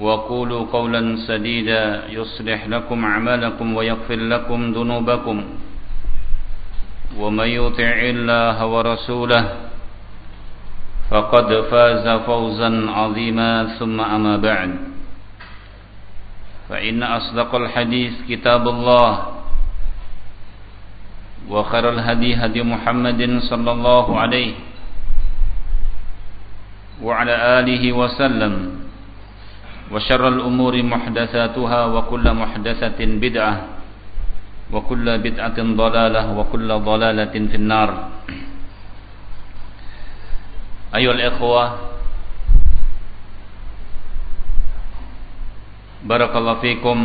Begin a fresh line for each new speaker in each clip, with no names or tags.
وقولوا قولا سديدا يصلح لكم أعمالكم ويغفر لكم ذنوبكم ومن يطع الله ورسوله فقد فاز فوزا عظيما ثم أما بعد فإن أصدق الحديث كتاب الله وخير الهدي هدي محمد صلى الله عليه وعلى آله وسلم وشر الأمور محدثاتها وكل محدثة بدعة وكل بدعة ضلالة وكل ضلالة في النار أيها الإخوة بارك الله فيكم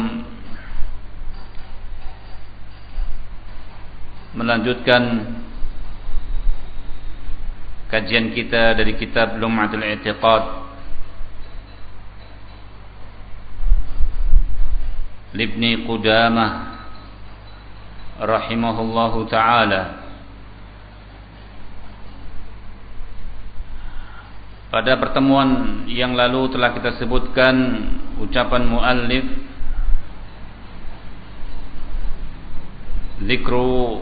melanjutkan kajian kita dari kitab Lum'atul I'tiqad Libni Qudamah rahimahullahu taala. Pada pertemuan yang lalu telah kita sebutkan ucapan muallif Zikru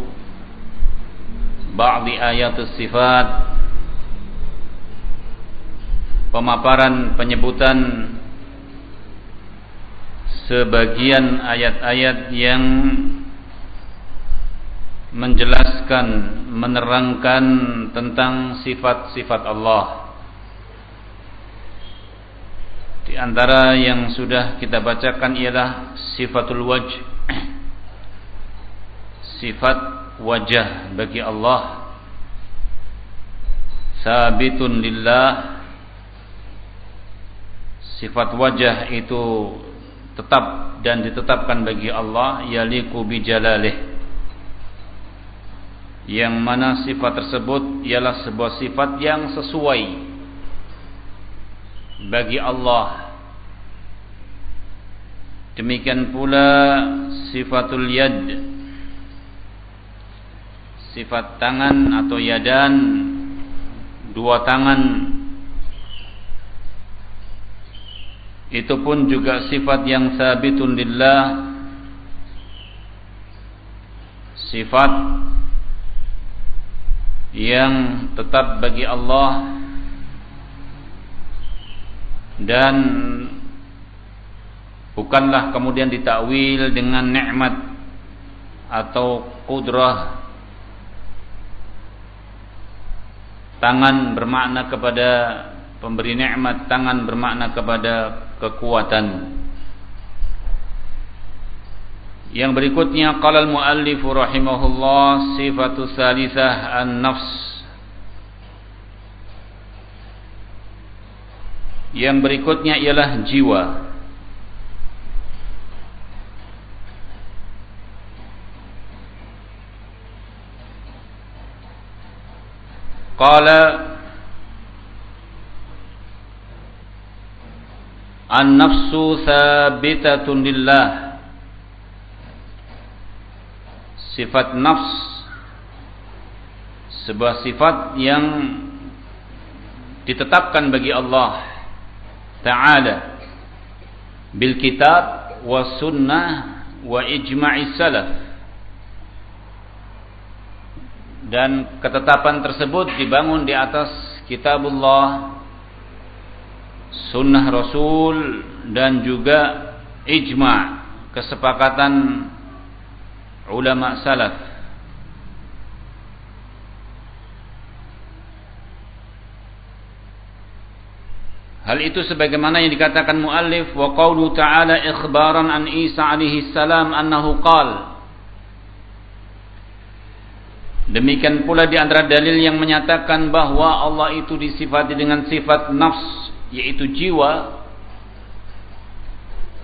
ba'di ayat sifat pemaparan penyebutan sebagian ayat-ayat yang menjelaskan menerangkan tentang sifat-sifat Allah. Di antara yang sudah kita bacakan ialah sifatul wajh. Sifat wajah bagi Allah. Sabitun lillah. Sifat wajah itu tetap dan ditetapkan bagi Allah yaliku bijalalih. Yang mana sifat tersebut ialah sebuah sifat yang sesuai bagi Allah. Demikian pula sifatul yad sifat tangan atau yadan dua tangan itu pun juga sifat yang sabitun lillah. Sifat yang tetap bagi Allah. Dan bukanlah kemudian ditakwil dengan nikmat atau kudrah tangan bermakna kepada pemberi nikmat tangan bermakna kepada kekuatan. Yang berikutnya qala al-muallif rahimahullah sifatu salisah an-nafs. Yang berikutnya ialah jiwa. Qala An-nafsu thabitatun lillah. Sifat nafs. Sebuah sifat yang ditetapkan bagi Allah Ta'ala. Bil kitab wa sunnah wa ijma'i salaf. Dan ketetapan tersebut dibangun di atas kitabullah sunnah rasul dan juga ijma' kesepakatan ulama salaf. Hal itu sebagaimana yang dikatakan muallif wa qawlu ta'ala ikhbaran an Isa alaihi salam annahu qal. Demikian pula di antara dalil yang menyatakan bahwa Allah itu disifati dengan sifat nafs yaitu jiwa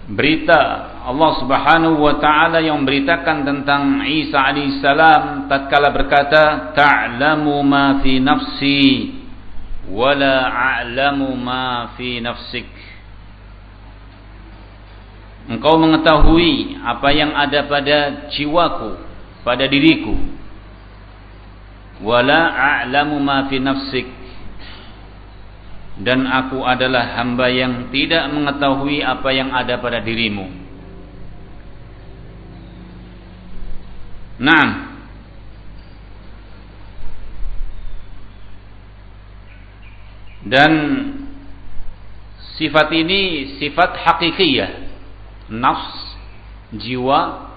berita Allah Subhanahu wa taala yang memberitakan tentang Isa alaihi salam tatkala berkata ta'lamu ma fi nafsi wala a'lamu ma fi nafsik. Engkau mengetahui apa yang ada pada jiwaku pada diriku. Wala a'lamu ma fi nafsik dan aku adalah hamba yang tidak mengetahui apa yang ada pada dirimu. Naam. Dan sifat ini sifat hakikiyah. Nafs jiwa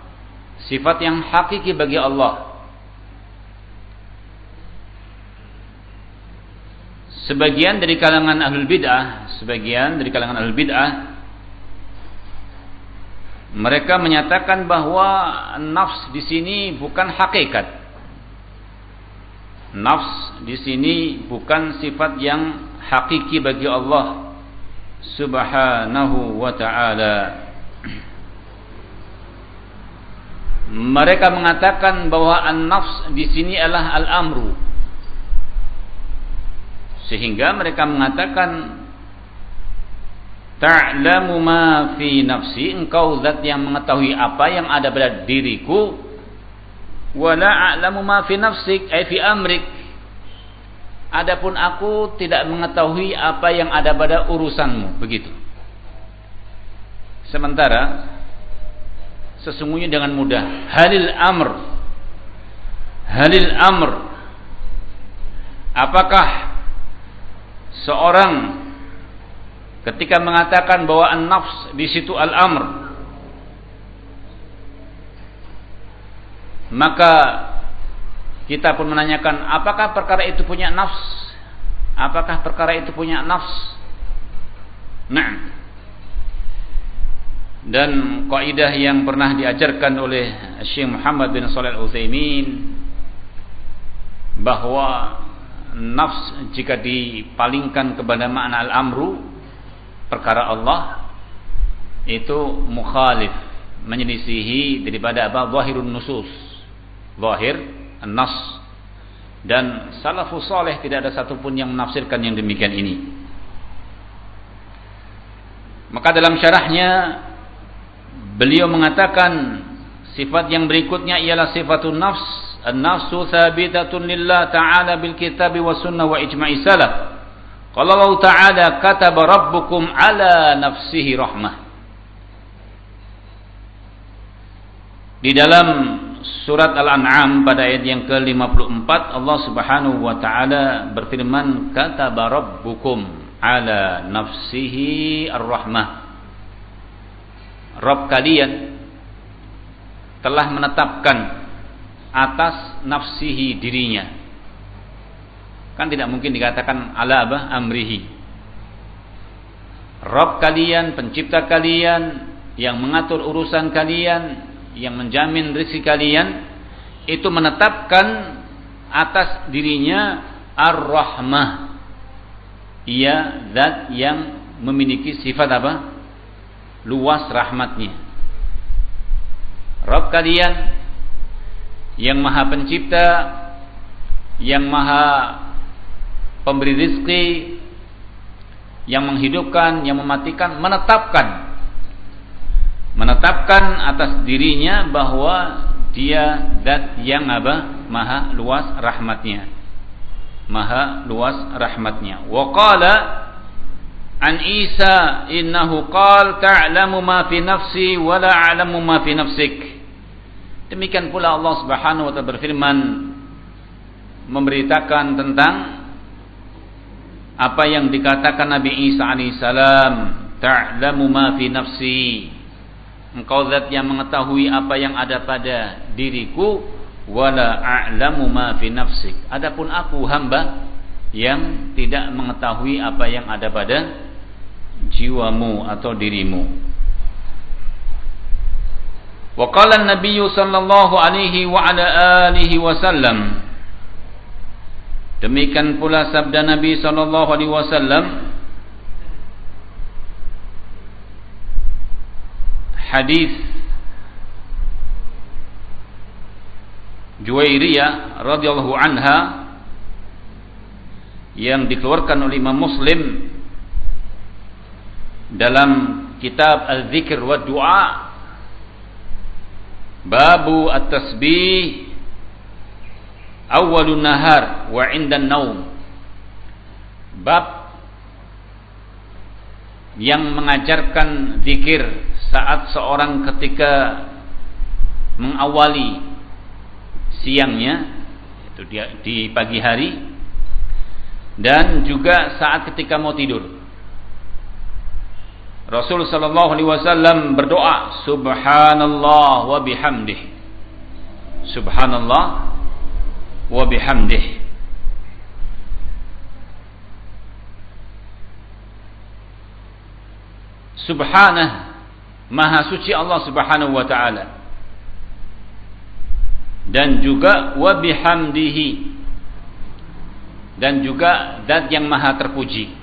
sifat yang hakiki bagi Allah sebagian dari kalangan ahlul bid'ah sebagian dari kalangan ahlul bid'ah mereka menyatakan bahwa nafs di sini bukan hakikat nafs di sini bukan sifat yang hakiki bagi Allah Subhanahu wa taala. Mereka mengatakan bahwa an-nafs di sini adalah al-amru. Sehingga mereka mengatakan Ta'lamu ma fi nafsi engkau zat yang mengetahui apa yang ada pada diriku. Wala a'lamu ma fi nafsik ay fi amrik. Adapun aku tidak mengetahui apa yang ada pada urusanmu, begitu. Sementara sesungguhnya dengan mudah. Halil amr. Halil amr. Apakah seorang ketika mengatakan bahwa an-nafs di situ al-amr maka kita pun menanyakan, apakah perkara itu punya nafs? Apakah perkara itu punya nafs? Nah. Dan kaidah yang pernah diajarkan oleh Syekh Muhammad bin Shalih Al-Utsaimin bahwa nafs jika dipalingkan kepada makna al-amru perkara Allah itu mukhalif menyelisihi daripada apa? Zahirun nusus. Zahir nas dan salafus saleh tidak ada satupun yang menafsirkan yang demikian ini. Maka dalam syarahnya beliau mengatakan sifat yang berikutnya ialah sifatun nafs an-nafsu thabitatun lillah ta'ala bil kitab wa sunnah wa ijma'i salaf. Qala Allah ta'ala kataba rabbukum ala nafsihi rahmah. Di dalam surat Al-An'am pada ayat yang ke-54 Allah Subhanahu wa taala berfirman kata rabbukum ala nafsihi ar-rahmah. Rabb kalian telah menetapkan atas nafsihi dirinya. Kan tidak mungkin dikatakan ala apa? Amrihi. Rabb kalian pencipta kalian yang mengatur urusan kalian yang menjamin rezeki kalian itu menetapkan atas dirinya ar-rahmah. Ia zat yang memiliki sifat apa? Luas rahmatnya. Rabb kalian yang maha pencipta yang maha pemberi rizki yang menghidupkan, yang mematikan, menetapkan menetapkan atas dirinya bahwa dia zat yang apa? Maha luas rahmatnya. Maha luas rahmatnya. Wa qala an Isa innahu qal ta'lamu ma fi nafsi wa la a'lamu ma fi nafsik. Demikian pula Allah Subhanahu wa taala berfirman memberitakan tentang apa yang dikatakan Nabi Isa alaihissalam ta'lamu ma fi nafsi. Engkau zat yang mengetahui apa yang ada pada diriku wala a'lamu ma fi nafsik. Adapun aku hamba yang tidak mengetahui apa yang ada pada jiwamu atau dirimu qala an-nabiy sallallahu alaihi wa ala alihi wasallam Demikian pula sabda Nabi sallallahu alaihi wasallam. Hadis Juwairiyah radhiyallahu anha yang dikeluarkan oleh Imam Muslim dalam kitab Al-Dzikr wa Du'a Babu At-Tasbih awalun nahar wa indan naum. Bab yang mengajarkan zikir saat seorang ketika mengawali siangnya itu dia di pagi hari dan juga saat ketika mau tidur Rasul sallallahu alaihi wasallam berdoa subhanallah wa bihamdih. Subhanallah wa bihamdih. Subhanah Maha suci Allah Subhanahu wa taala. Dan juga wa bihamdihi. Dan juga zat yang maha terpuji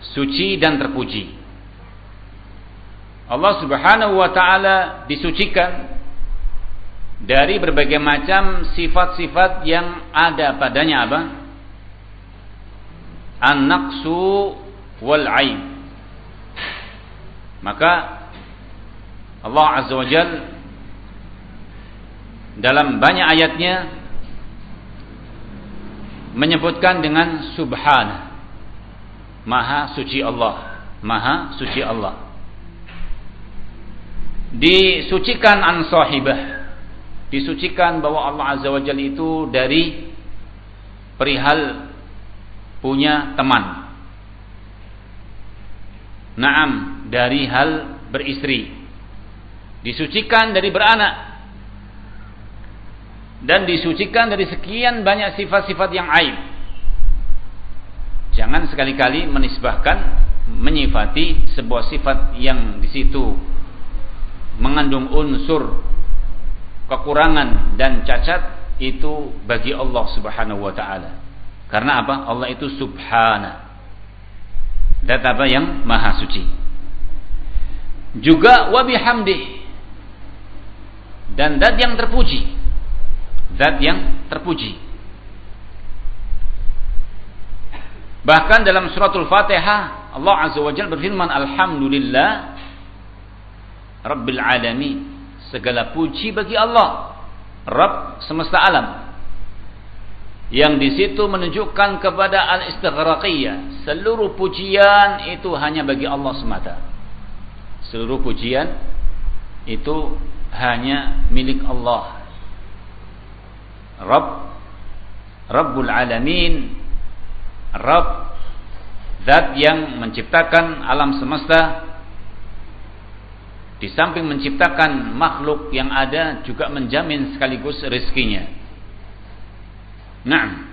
suci dan terpuji Allah Subhanahu wa taala disucikan dari berbagai macam sifat-sifat yang ada padanya apa? An-naqsu wal aib. Maka Allah Azza wa Jal dalam banyak ayatnya menyebutkan dengan subhana maha suci Allah maha suci Allah disucikan an sahibah disucikan bahwa Allah Azza wa Jalla itu dari perihal punya teman. Naam, dari hal beristri. Disucikan dari beranak. Dan disucikan dari sekian banyak sifat-sifat yang aib. Jangan sekali-kali menisbahkan menyifati sebuah sifat yang di situ mengandung unsur kekurangan dan cacat itu bagi Allah Subhanahu wa taala. Karena apa? Allah itu subhana. Dat apa yang maha suci. Juga wa bihamdi. Dan dat yang terpuji. Zat yang terpuji. Bahkan dalam suratul Fatihah Allah Azza wa Jalla berfirman Alhamdulillah Rabbil Alamin Segala puji bagi Allah, Rabb semesta alam. Yang di situ menunjukkan kepada al-istighraqiyah, seluruh pujian itu hanya bagi Allah semata. Seluruh pujian itu hanya milik Allah. Rabb Rabbul Alamin Rabb Zat yang menciptakan alam semesta. Di samping menciptakan makhluk yang ada juga menjamin sekaligus rezekinya. Nah,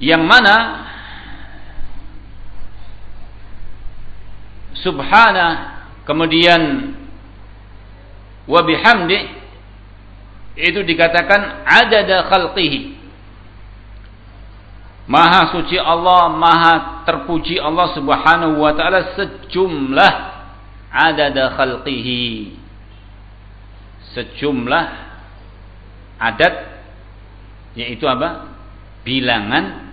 yang mana? Subhana kemudian wa bihamdi itu dikatakan adada khalqihi Maha suci Allah, maha terpuji Allah Subhanahu wa taala sejumlah adada khalqihi. Sejumlah adat yaitu apa? Bilangan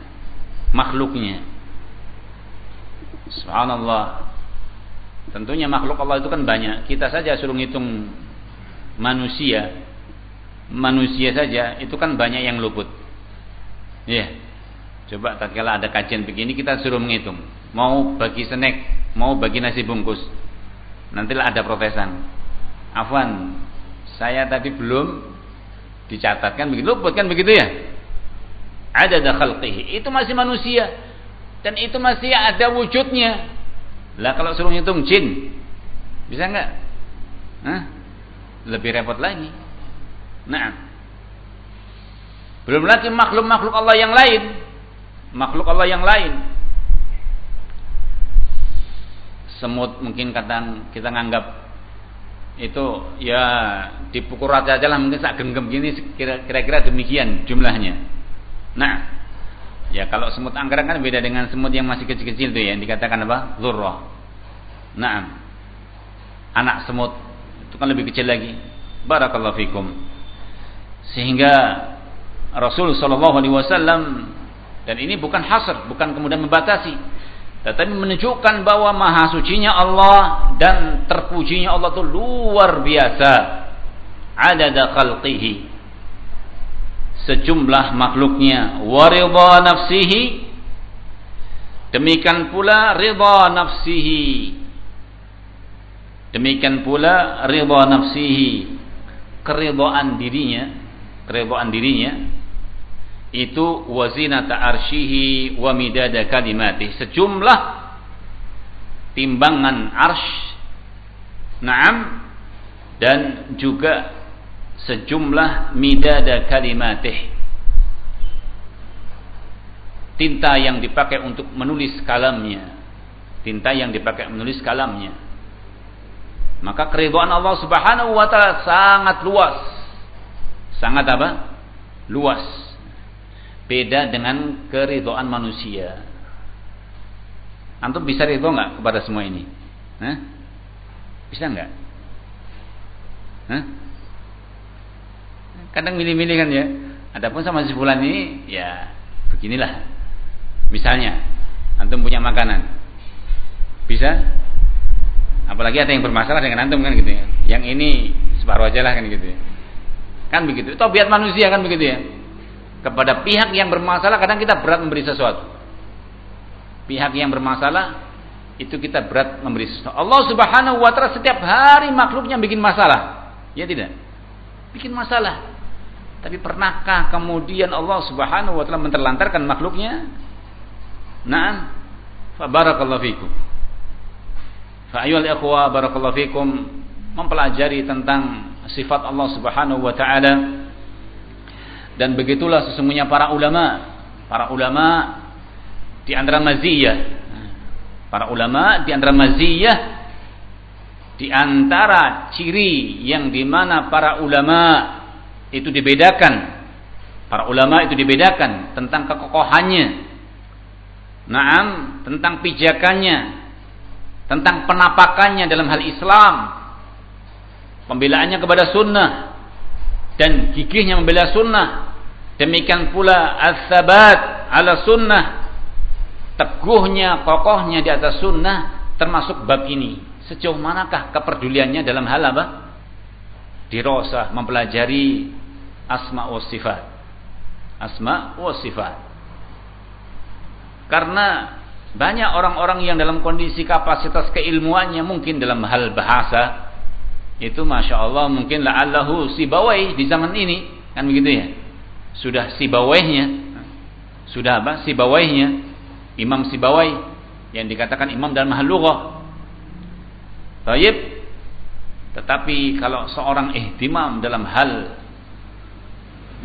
makhluknya. Subhanallah. Tentunya makhluk Allah itu kan banyak. Kita saja suruh ngitung manusia. Manusia saja itu kan banyak yang luput. Ya. Yeah. Coba tatkala ada kajian begini kita suruh menghitung. Mau bagi snack, mau bagi nasi bungkus. Nantilah ada profesan. Afwan, saya tadi belum dicatatkan begitu luput kan begitu ya? Ada khalqihi. Itu masih manusia dan itu masih ada wujudnya. Lah kalau suruh ngitung jin, bisa enggak? Hah? Lebih repot lagi. Nah, belum lagi makhluk-makhluk Allah yang lain makhluk Allah yang lain. Semut mungkin kadang kita nganggap itu ya dipukul aja lah mungkin sak genggam gini kira-kira demikian jumlahnya. Nah, ya kalau semut anggrek kan beda dengan semut yang masih kecil-kecil tuh ya yang dikatakan apa? Zurrah. Nah, anak semut itu kan lebih kecil lagi. Barakallahu fikum. Sehingga Rasul sallallahu alaihi wasallam dan ini bukan hasr, bukan kemudian membatasi. Tetapi menunjukkan bahwa maha sucinya Allah dan terpujinya Allah itu luar biasa. Adada khalqihi. Sejumlah makhluknya. Waridha nafsihi. Demikian pula ridha nafsihi. Demikian pula ridha nafsihi. Keridhaan dirinya. Keridhaan dirinya itu wazinata arshihi wa midada kalimati sejumlah timbangan arsh na'am dan juga sejumlah midada kalimatih. Tinta yang dipakai untuk menulis kalamnya. Tinta yang dipakai menulis kalamnya. Maka keridhaan Allah Subhanahu wa taala sangat luas. Sangat apa? Luas beda dengan keridhaan manusia. Antum bisa ridho nggak kepada semua ini? Hah? Bisa nggak? Kadang milih-milih kan ya. Adapun sama si bulan ini, ya beginilah. Misalnya, antum punya makanan, bisa? Apalagi ada yang bermasalah dengan antum kan gitu ya. Yang ini separuh aja lah kan gitu ya. Kan begitu. Tobiat manusia kan begitu ya kepada pihak yang bermasalah kadang kita berat memberi sesuatu. Pihak yang bermasalah itu kita berat memberi sesuatu. Allah Subhanahu wa taala setiap hari makhluknya bikin masalah. Ya tidak? Bikin masalah. Tapi pernahkah kemudian Allah Subhanahu wa taala menterlantarkan makhluknya? Naam. Fa barakallahu fikum. Fa ikhwa barakallahu fikum mempelajari tentang sifat Allah Subhanahu wa taala dan begitulah sesungguhnya para ulama. Para ulama di antara maziyah. Para ulama di antara maziyah. Di antara ciri yang di mana para ulama itu dibedakan. Para ulama itu dibedakan tentang kekokohannya. Naam tentang pijakannya. Tentang penapakannya dalam hal Islam. Pembelaannya kepada sunnah dan gigihnya membela sunnah Demikian pula as-sabat ala sunnah. Teguhnya, kokohnya di atas sunnah termasuk bab ini. Sejauh manakah kepeduliannya dalam hal apa? Dirosah, mempelajari asma wa sifat. Asma wa sifat. Karena banyak orang-orang yang dalam kondisi kapasitas keilmuannya mungkin dalam hal bahasa itu masya Allah mungkin la'allahu sibawai di zaman ini. Kan begitu ya? Sudah sibawainya sudah apa? Sibawainya Imam Sibawai yang dikatakan imam dalam hal lughah Taib tetapi kalau seorang ihtimam dalam hal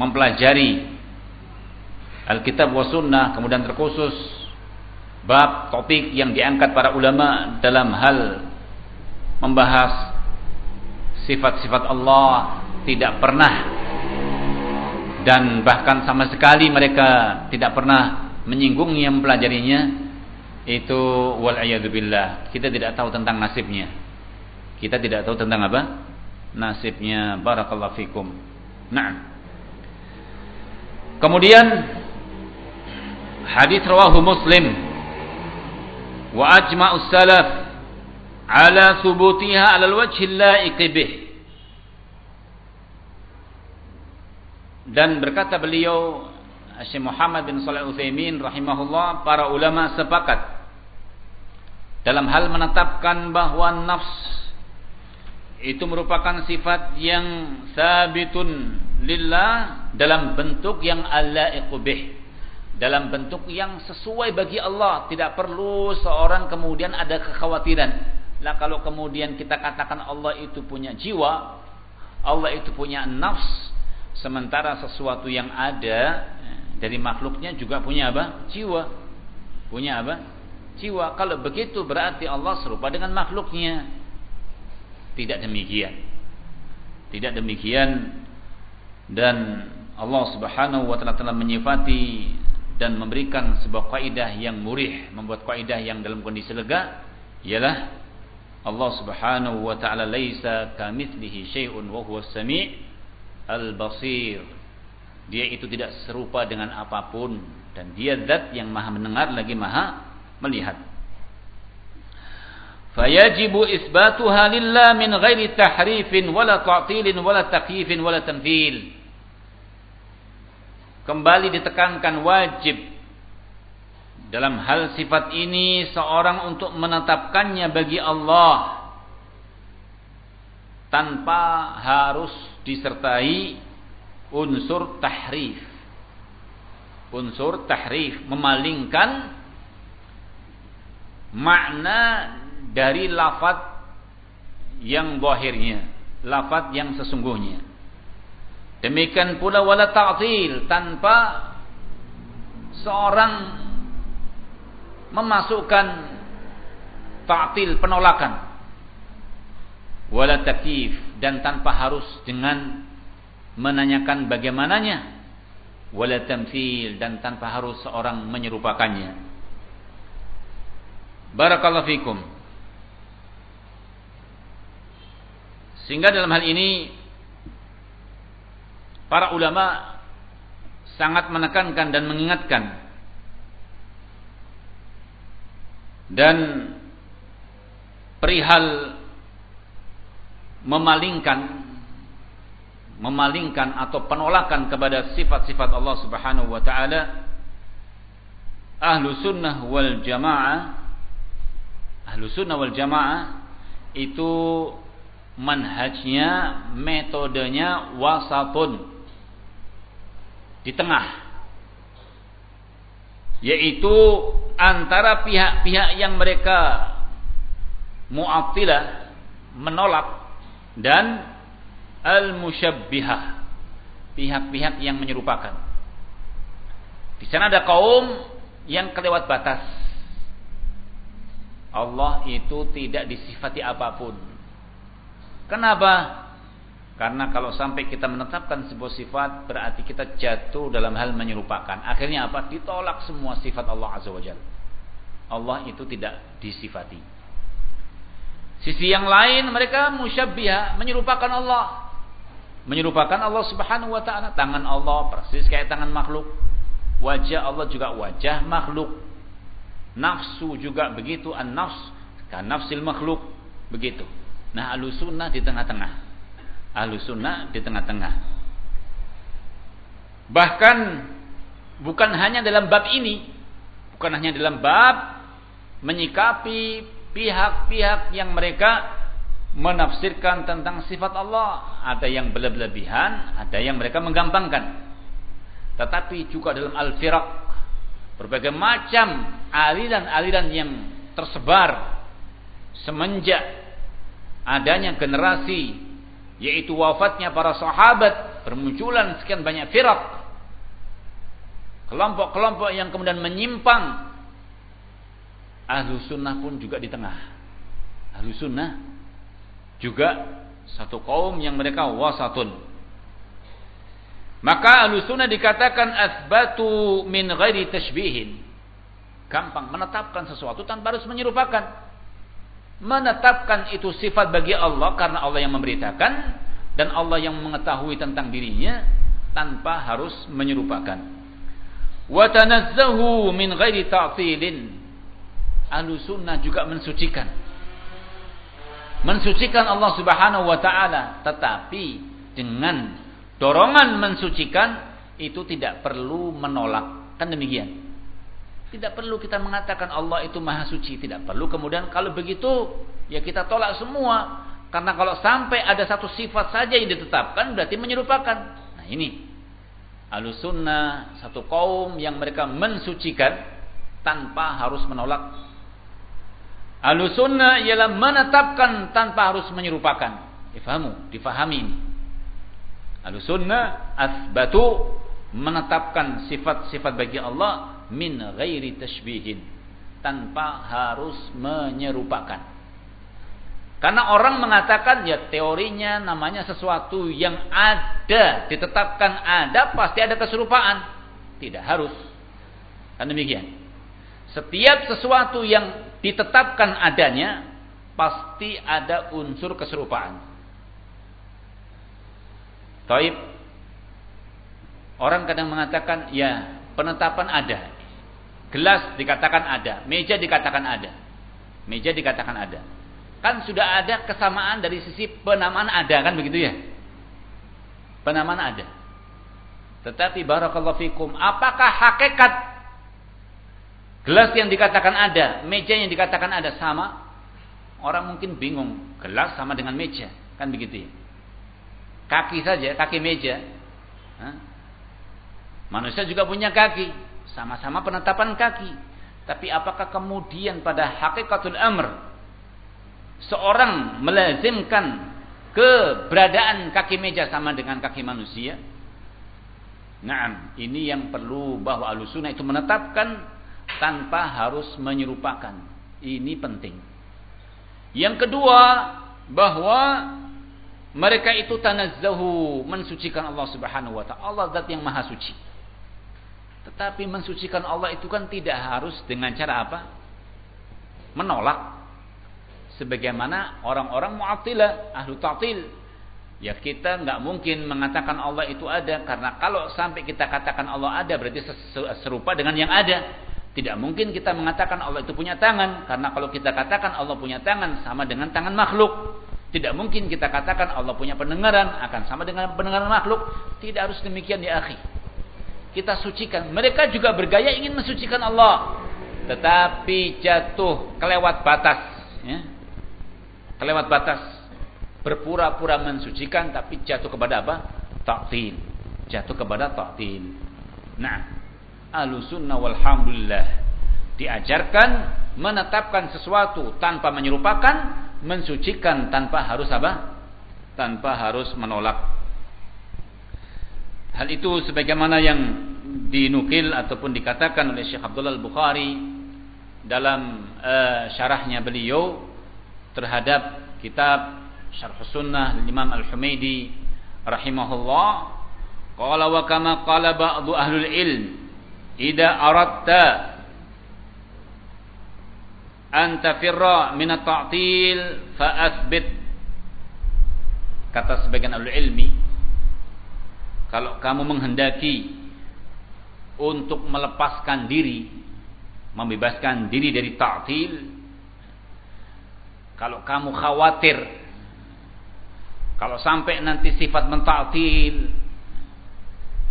mempelajari Alkitab wa sunnah kemudian terkhusus bab topik yang diangkat para ulama dalam hal membahas sifat-sifat Allah tidak pernah dan bahkan sama sekali mereka tidak pernah menyinggungnya mempelajarinya itu wal billah kita tidak tahu tentang nasibnya. Kita tidak tahu tentang apa? Nasibnya. Barakallahu fikum. Nah. Kemudian hadis rawahu Muslim. Wa ajma'u salaf ala thubutiha ala al-wajh al-la'iq bih dan berkata beliau Syekh Muhammad bin Shalih Utsaimin rahimahullah para ulama sepakat dalam hal menetapkan bahwa nafs itu merupakan sifat yang sabitun lillah dalam bentuk yang Allah bih dalam bentuk yang sesuai bagi Allah. Tidak perlu seorang kemudian ada kekhawatiran lah kalau kemudian kita katakan Allah itu punya jiwa Allah itu punya nafs sementara sesuatu yang ada dari makhluknya juga punya apa? Jiwa. Punya apa? Jiwa. Kalau begitu berarti Allah serupa dengan makhluknya. Tidak demikian. Tidak demikian. Dan Allah Subhanahu wa taala telah menyifati dan memberikan sebuah kaidah yang murih, membuat kaidah yang dalam kondisi lega ialah Allah Subhanahu wa taala laisa kamitslihi syai'un wa huwas sami' al-basir. Dia itu tidak serupa dengan apa pun dan dia zat yang maha mendengar lagi maha melihat. Fayajibu isbatuha lillah min ghairi tahrifin wala ta'tilin wala takyifin wala tanfil. Kembali ditekankan wajib dalam hal sifat ini seorang untuk menetapkannya bagi Allah tanpa harus disertai unsur tahrif. Unsur tahrif memalingkan makna dari lafat yang zahirnya, lafat yang sesungguhnya. Demikian pula wala ta'til tanpa seorang memasukkan ta'til penolakan. Wala takif dan tanpa harus dengan menanyakan bagaimananya. Wala tamthil dan tanpa harus seorang menyerupakannya. Barakallahu fikum. Sehingga dalam hal ini para ulama sangat menekankan dan mengingatkan dan perihal memalingkan memalingkan atau penolakan kepada sifat-sifat Allah Subhanahu wa taala ahlu sunnah wal jamaah ahlu sunnah wal jamaah itu manhajnya, metodenya wasatun. Di tengah. Yaitu antara pihak-pihak yang mereka mu'attilah menolak dan al-musyabbihah pihak-pihak yang menyerupakan. Di sana ada kaum yang kelewat batas. Allah itu tidak disifati apa pun Kenapa? Karena kalau sampai kita menetapkan sebuah sifat berarti kita jatuh dalam hal menyerupakan. Akhirnya apa? Ditolak semua sifat Allah Azza wa Jalla. Allah itu tidak disifati. Sisi yang lain mereka musyabbiha, menyerupakan Allah. Menyerupakan Allah Subhanahu wa taala. Tangan Allah persis kayak tangan makhluk. Wajah Allah juga wajah makhluk. Nafsu juga begitu, an-nafs kan nafsil makhluk begitu. Nah ahlu sunnah di tengah-tengah. Ahlu sunnah di tengah-tengah. Bahkan bukan hanya dalam bab ini. Bukan hanya dalam bab menyikapi pihak-pihak yang mereka menafsirkan tentang sifat Allah. Ada yang berlebihan, ada yang mereka menggampangkan. Tetapi juga dalam al-firaq. Berbagai macam aliran-aliran yang tersebar semenjak adanya generasi yaitu wafatnya para sahabat bermunculan sekian banyak firak kelompok-kelompok yang kemudian menyimpang. Ahlu sunnah pun juga di tengah. Ahlu sunnah juga satu kaum yang mereka wasatun. Maka ahlu sunnah dikatakan asbatu min ghairi tashbihin. Gampang menetapkan sesuatu tanpa harus menyerupakan menetapkan itu sifat bagi Allah karena Allah yang memberitakan dan Allah yang mengetahui tentang dirinya tanpa harus menyerupakan. wa tanazzahu min ghairi ta'tilin. Ahlu sunnah juga mensucikan. Mensucikan Allah Subhanahu wa taala, tetapi dengan dorongan mensucikan itu tidak perlu menolak. Kan demikian. Tidak perlu kita mengatakan Allah itu maha suci, tidak perlu. Kemudian kalau begitu ya kita tolak semua. Karena kalau sampai ada satu sifat saja yang ditetapkan berarti menyerupakan. Nah ini Alusunnah satu kaum yang mereka mensucikan tanpa harus menolak. Alusunnah ialah menetapkan tanpa harus menyerupakan. Difahamu, difahami ini. Alusunnah asbatu menetapkan sifat-sifat bagi Allah min ghairi tashbihin tanpa harus menyerupakan. Karena orang mengatakan ya teorinya namanya sesuatu yang ada, ditetapkan ada, pasti ada keserupaan. Tidak harus. Kan demikian. Setiap sesuatu yang ditetapkan adanya, pasti ada unsur keserupaan. Taib. Orang kadang mengatakan, ya penetapan ada. Gelas dikatakan ada, meja dikatakan ada. Meja dikatakan ada. Kan sudah ada kesamaan dari sisi penamaan ada kan begitu ya? Penamaan ada. Tetapi barakallahu fikum, apakah hakikat gelas yang dikatakan ada, meja yang dikatakan ada sama? Orang mungkin bingung, gelas sama dengan meja, kan begitu ya? Kaki saja, kaki meja. Manusia juga punya kaki sama-sama penetapan kaki. Tapi apakah kemudian pada hakikatul amr seorang melazimkan keberadaan kaki meja sama dengan kaki manusia? Nah, ini yang perlu bahwa alusuna itu menetapkan tanpa harus menyerupakan. Ini penting. Yang kedua, bahwa mereka itu tanazzahu mensucikan Allah Subhanahu wa taala. Allah zat yang maha suci. Tetapi mensucikan Allah itu kan tidak harus dengan cara apa? Menolak. Sebagaimana orang-orang mu'attilah, ahlu ta'til. Ya kita nggak mungkin mengatakan Allah itu ada. Karena kalau sampai kita katakan Allah ada berarti serupa dengan yang ada. Tidak mungkin kita mengatakan Allah itu punya tangan. Karena kalau kita katakan Allah punya tangan sama dengan tangan makhluk. Tidak mungkin kita katakan Allah punya pendengaran akan sama dengan pendengaran makhluk. Tidak harus demikian di akhir kita sucikan. Mereka juga bergaya ingin mensucikan Allah, tetapi jatuh kelewat batas, ya. kelewat batas, berpura-pura mensucikan tapi jatuh kepada apa? Ta'til, jatuh kepada ta'til. Nah, alusunnah walhamdulillah diajarkan menetapkan sesuatu tanpa menyerupakan, mensucikan tanpa harus apa? Tanpa harus menolak Hal itu sebagaimana yang dinukil ataupun dikatakan oleh Syekh Abdullah Al-Bukhari dalam uh, syarahnya beliau terhadap kitab Syarh Sunnah Imam Al-Humaidi rahimahullah. Qala wa kama qala ba'du ahlul ilm idza aradta an tafirra min at-ta'til fa athbit. Kata sebagian ahli ilmi kalau kamu menghendaki untuk melepaskan diri, membebaskan diri dari ta'til, kalau kamu khawatir kalau sampai nanti sifat mentaktil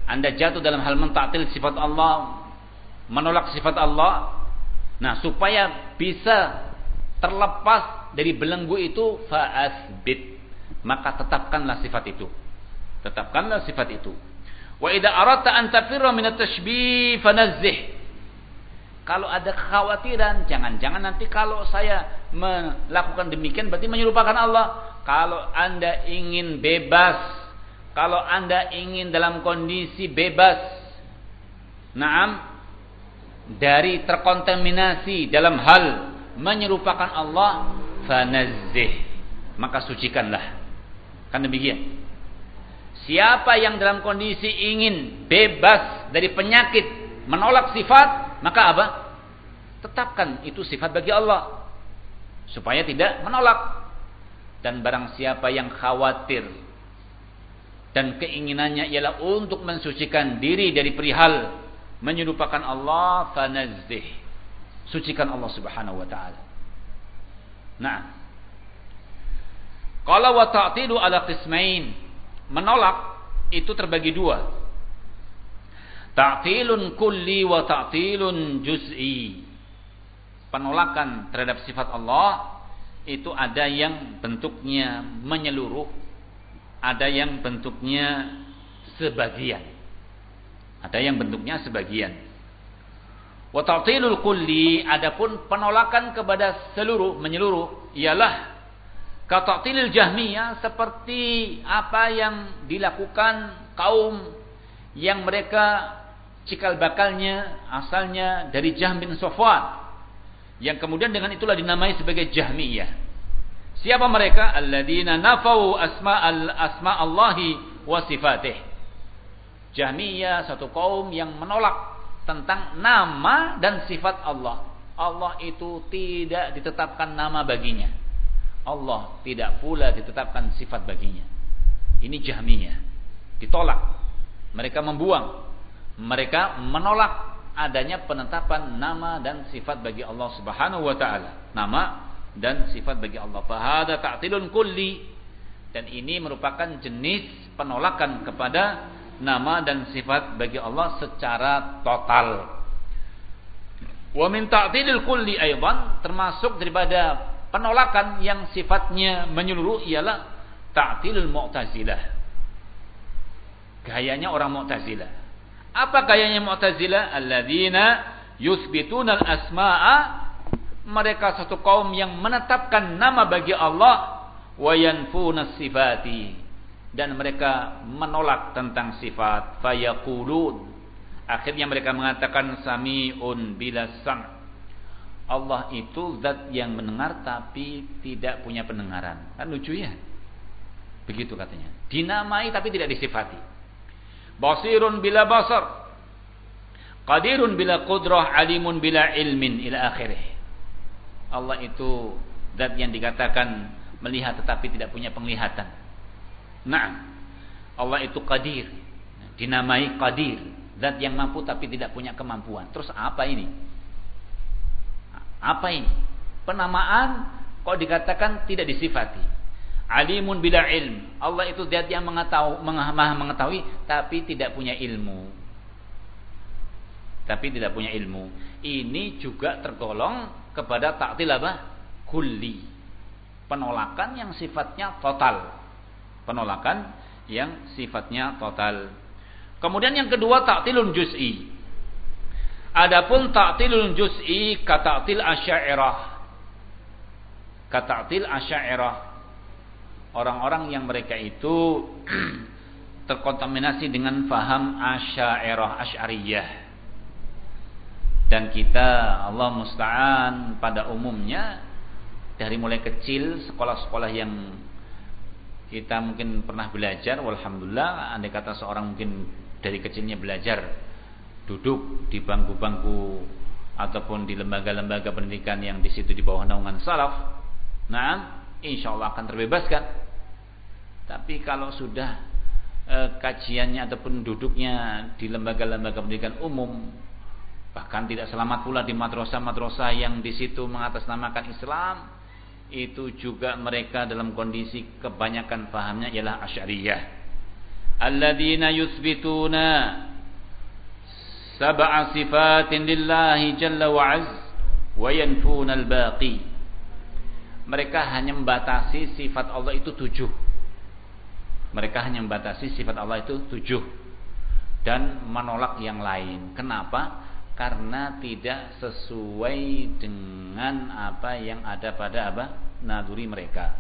Anda jatuh dalam hal mentaktil sifat Allah, menolak sifat Allah. Nah, supaya bisa terlepas dari belenggu itu fa'asbit, maka tetapkanlah sifat itu. Tetapkanlah sifat itu. Wa idza aradta an tafirra min fanazzih. Kalau ada kekhawatiran, jangan-jangan nanti kalau saya melakukan demikian berarti menyerupakan Allah. Kalau Anda ingin bebas, kalau Anda ingin dalam kondisi bebas, naam, dari terkontaminasi dalam hal menyerupakan Allah, fanazzih. Maka sucikanlah. Kan demikian. Siapa yang dalam kondisi ingin bebas dari penyakit, menolak sifat, maka apa? Tetapkan itu sifat bagi Allah. Supaya tidak menolak. Dan barang siapa yang khawatir dan keinginannya ialah untuk mensucikan diri dari perihal menyerupakan Allah fanazzih sucikan Allah Subhanahu wa taala nah kalau wa ta'tilu ala qismain menolak itu terbagi dua. Ta'tilun kulli wa ta'tilun juz'i. Penolakan terhadap sifat Allah itu ada yang bentuknya menyeluruh ada yang bentuknya sebagian. Ada yang bentuknya sebagian. Wa ta'tilul kulli adapun penolakan kepada seluruh menyeluruh ialah kata'tilil jahmiyah seperti apa yang dilakukan kaum yang mereka cikal bakalnya asalnya dari Jahm bin Safwan yang kemudian dengan itulah dinamai sebagai Jahmiyah. Siapa mereka? Alladzina nafau asma al asma Allahi wa sifatih. Jahmiyah satu kaum yang menolak tentang nama dan sifat Allah. Allah itu tidak ditetapkan nama baginya. Allah tidak pula ditetapkan sifat baginya. Ini Jahmiyah. Ditolak. Mereka membuang. Mereka menolak adanya penetapan nama dan sifat bagi Allah Subhanahu wa taala. Nama dan sifat bagi Allah. Fahada ta'tilun kulli dan ini merupakan jenis penolakan kepada nama dan sifat bagi Allah secara total. Wa min ta'tilil kulli aidan termasuk daripada penolakan yang sifatnya menyeluruh ialah ta'tilul mu'tazilah. Gayanya orang Mu'tazilah. Apa gayanya Mu'tazilah? Alladzina yuthbituna al-asma'a mereka satu kaum yang menetapkan nama bagi Allah wa yanfuna sifati dan mereka menolak tentang sifat fayaqulun akhirnya mereka mengatakan samiun bila sam Allah itu zat yang mendengar tapi tidak punya pendengaran kan lucu ya begitu katanya dinamai tapi tidak disifati basirun bila basar qadirun bila qudrah alimun bila ilmin ila akhirih Allah itu zat yang dikatakan melihat tetapi tidak punya penglihatan Nah, Allah itu qadir. Dinamai qadir. Zat yang mampu tapi tidak punya kemampuan. Terus apa ini? Apa ini? Penamaan kok dikatakan tidak disifati. Alimun bila ilm. Allah itu zat yang mengetahui, mengetahui tapi tidak punya ilmu. Tapi tidak punya ilmu. Ini juga tergolong kepada taktil apa? Kulli. Penolakan yang sifatnya total penolakan yang sifatnya total. Kemudian yang kedua taktilun juz'i. Adapun taktilun juz'i kataktil asy'ariyah. Kataktil asy'ariyah. Orang-orang yang mereka itu terkontaminasi dengan faham asy'ariyah, asy'ariyah. Dan kita Allah musta'an pada umumnya dari mulai kecil sekolah-sekolah yang kita mungkin pernah belajar walhamdulillah andai kata seorang mungkin dari kecilnya belajar duduk di bangku-bangku ataupun di lembaga-lembaga pendidikan yang di situ di bawah naungan salaf nah insyaallah akan terbebaskan. Tapi kalau sudah e, kajiannya ataupun duduknya di lembaga-lembaga pendidikan umum bahkan tidak selamat pula di madrasah-madrasah yang di situ mengatasnamakan Islam itu juga mereka dalam kondisi kebanyakan fahamnya ialah asy'ariyah. Alladzina yuthbituna lillahi jalla wa azz wa yanfuna al-baqi mereka hanya membatasi sifat Allah itu tujuh. Mereka hanya membatasi sifat Allah itu tujuh. Dan menolak yang lain. Kenapa? Karena tidak sesuai dengan apa yang ada pada apa? Naluri mereka.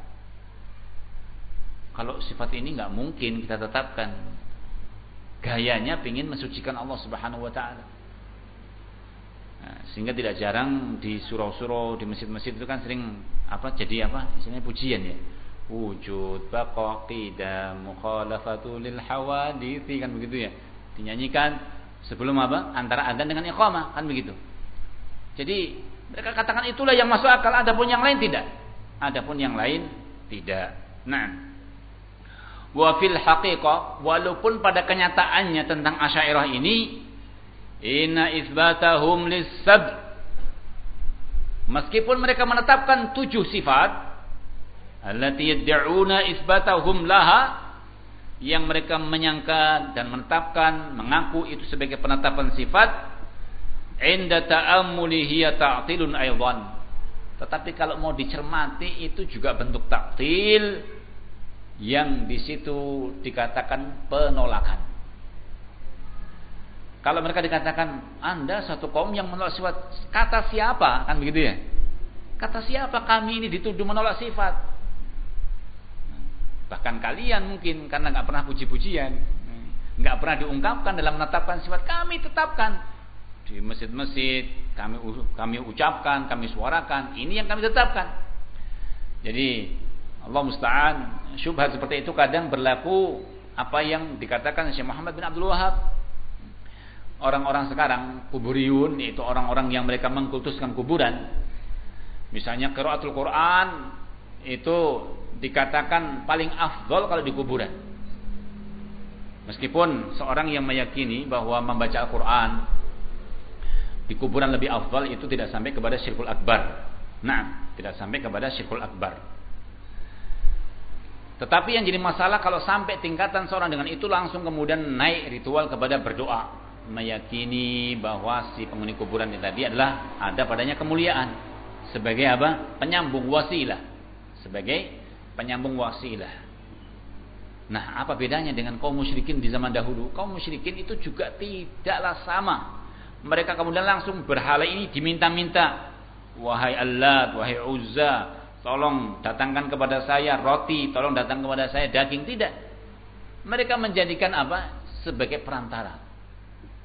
Kalau sifat ini nggak mungkin kita tetapkan. Gayanya ingin mensucikan Allah Subhanahu Wa Taala. Nah, sehingga tidak jarang di surau-surau di masjid-masjid itu kan sering apa jadi apa istilahnya pujian ya wujud baqa qidam mukhalafatu lil hawadithi kan begitu ya dinyanyikan Sebelum apa? Antara adzan dengan iqamah, kan begitu. Jadi mereka katakan itulah yang masuk akal, adapun yang lain tidak. Adapun yang lain tidak. Nah, wa fil haqiqah walaupun pada kenyataannya tentang Asy'ariyah ini inna isbatahum lis-sab meskipun mereka menetapkan tujuh sifat allati yad'una isbatahum laha yang mereka menyangka dan menetapkan mengaku itu sebagai penetapan sifat inda ta'ammuli hiya ta'tilun aidan. Tetapi kalau mau dicermati itu juga bentuk taktil yang di situ dikatakan penolakan. Kalau mereka dikatakan Anda satu kaum yang menolak sifat, kata siapa? Kan begitu ya? Kata siapa kami ini dituduh menolak sifat? Bahkan kalian mungkin karena nggak pernah puji-pujian, nggak pernah diungkapkan dalam menetapkan sifat, kami tetapkan di masjid-masjid, kami kami ucapkan, kami suarakan, ini yang kami tetapkan. Jadi Allah musta'an syubhat seperti itu kadang berlaku apa yang dikatakan Syekh Muhammad bin Abdul Wahab orang-orang sekarang kuburiyun yaitu orang-orang yang mereka mengkultuskan kuburan misalnya qiraatul Quran itu dikatakan paling afdol kalau di kuburan meskipun seorang yang meyakini bahwa membaca Al-Quran di kuburan lebih afdal itu tidak sampai kepada syirkul akbar. Nah, tidak sampai kepada syirkul akbar. Tetapi yang jadi masalah kalau sampai tingkatan seorang dengan itu langsung kemudian naik ritual kepada berdoa, meyakini bahwa si penghuni kuburan itu tadi adalah ada padanya kemuliaan sebagai apa? penyambung wasilah. Sebagai penyambung wasilah. Nah, apa bedanya dengan kaum musyrikin di zaman dahulu? Kaum musyrikin itu juga tidaklah sama mereka kemudian langsung berhala ini diminta-minta. Wahai Allah, wahai Uzza, tolong datangkan kepada saya roti, tolong datang kepada saya daging. Tidak. Mereka menjadikan apa? Sebagai perantara.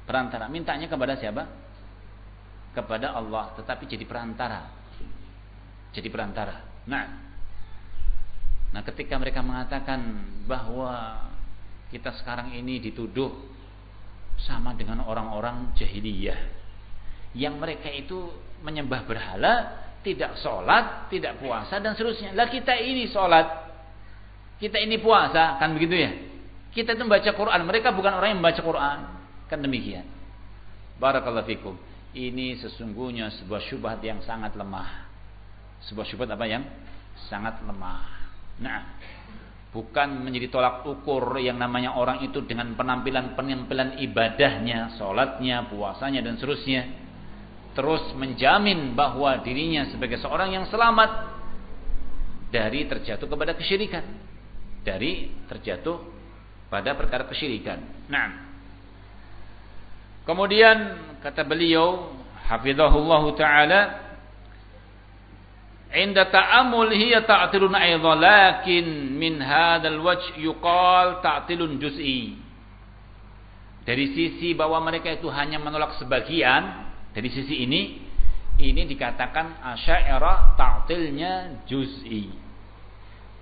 Perantara. Mintanya kepada siapa? Kepada Allah. Tetapi jadi perantara. Jadi perantara. Nah. Nah ketika mereka mengatakan bahwa kita sekarang ini dituduh sama dengan orang-orang jahiliyah yang mereka itu menyembah berhala, tidak sholat, tidak puasa dan seterusnya. Lah kita ini sholat, kita ini puasa, kan begitu ya? Kita itu membaca Quran, mereka bukan orang yang membaca Quran, kan demikian. Barakallahu fikum. Ini sesungguhnya sebuah syubhat yang sangat lemah. Sebuah syubhat apa yang sangat lemah. Nah, bukan menjadi tolak ukur yang namanya orang itu dengan penampilan-penampilan ibadahnya, sholatnya, puasanya dan seterusnya terus menjamin bahwa dirinya sebagai seorang yang selamat dari terjatuh kepada kesyirikan, dari terjatuh pada perkara kesyirikan. Nah, kemudian kata beliau, hafizahullah taala, inda ta'amul hiya ta'tilun aidha lakin min hadzal wajh yuqal ta'tilun juz'i. Dari sisi bahwa mereka itu hanya menolak sebagian, dari sisi ini ini dikatakan asy'ariyah ta'tilnya juz'i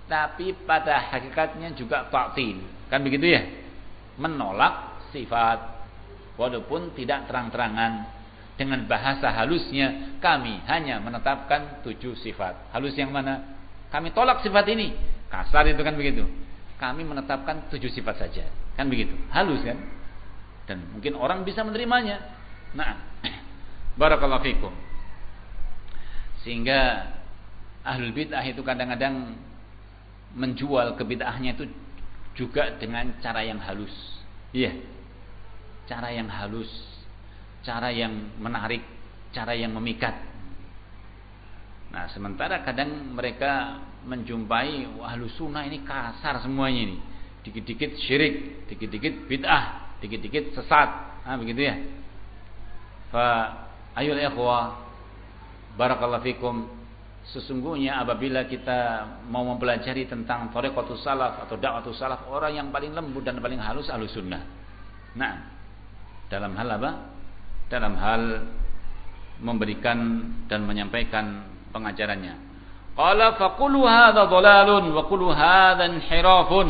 tapi pada hakikatnya juga ta'til kan begitu ya menolak sifat walaupun tidak terang-terangan dengan bahasa halusnya kami hanya menetapkan tujuh sifat. Halus yang mana? Kami tolak sifat ini. Kasar itu kan begitu. Kami menetapkan tujuh sifat saja. Kan begitu. Halus kan? Dan mungkin orang bisa menerimanya. Nah, barakallahu fikum. Sehingga ahlul bid'ah itu kadang-kadang menjual kebid'ahnya itu juga dengan cara yang halus. Iya. Cara yang halus cara yang menarik, cara yang memikat. Nah, sementara kadang mereka menjumpai ahlu sunnah ini kasar semuanya ini. Dikit-dikit syirik, dikit-dikit bid'ah, dikit-dikit sesat. Nah, begitu ya. Fa ayul ikhwah barakallahu fikum Sesungguhnya apabila kita mau mempelajari tentang Tariqatus Salaf atau Da'watus Salaf Orang yang paling lembut dan paling halus ahlu sunnah Nah Dalam hal apa? dalam hal memberikan dan menyampaikan pengajarannya. Qala faqulu hadha dhalalun wa qulu hadha inhirafun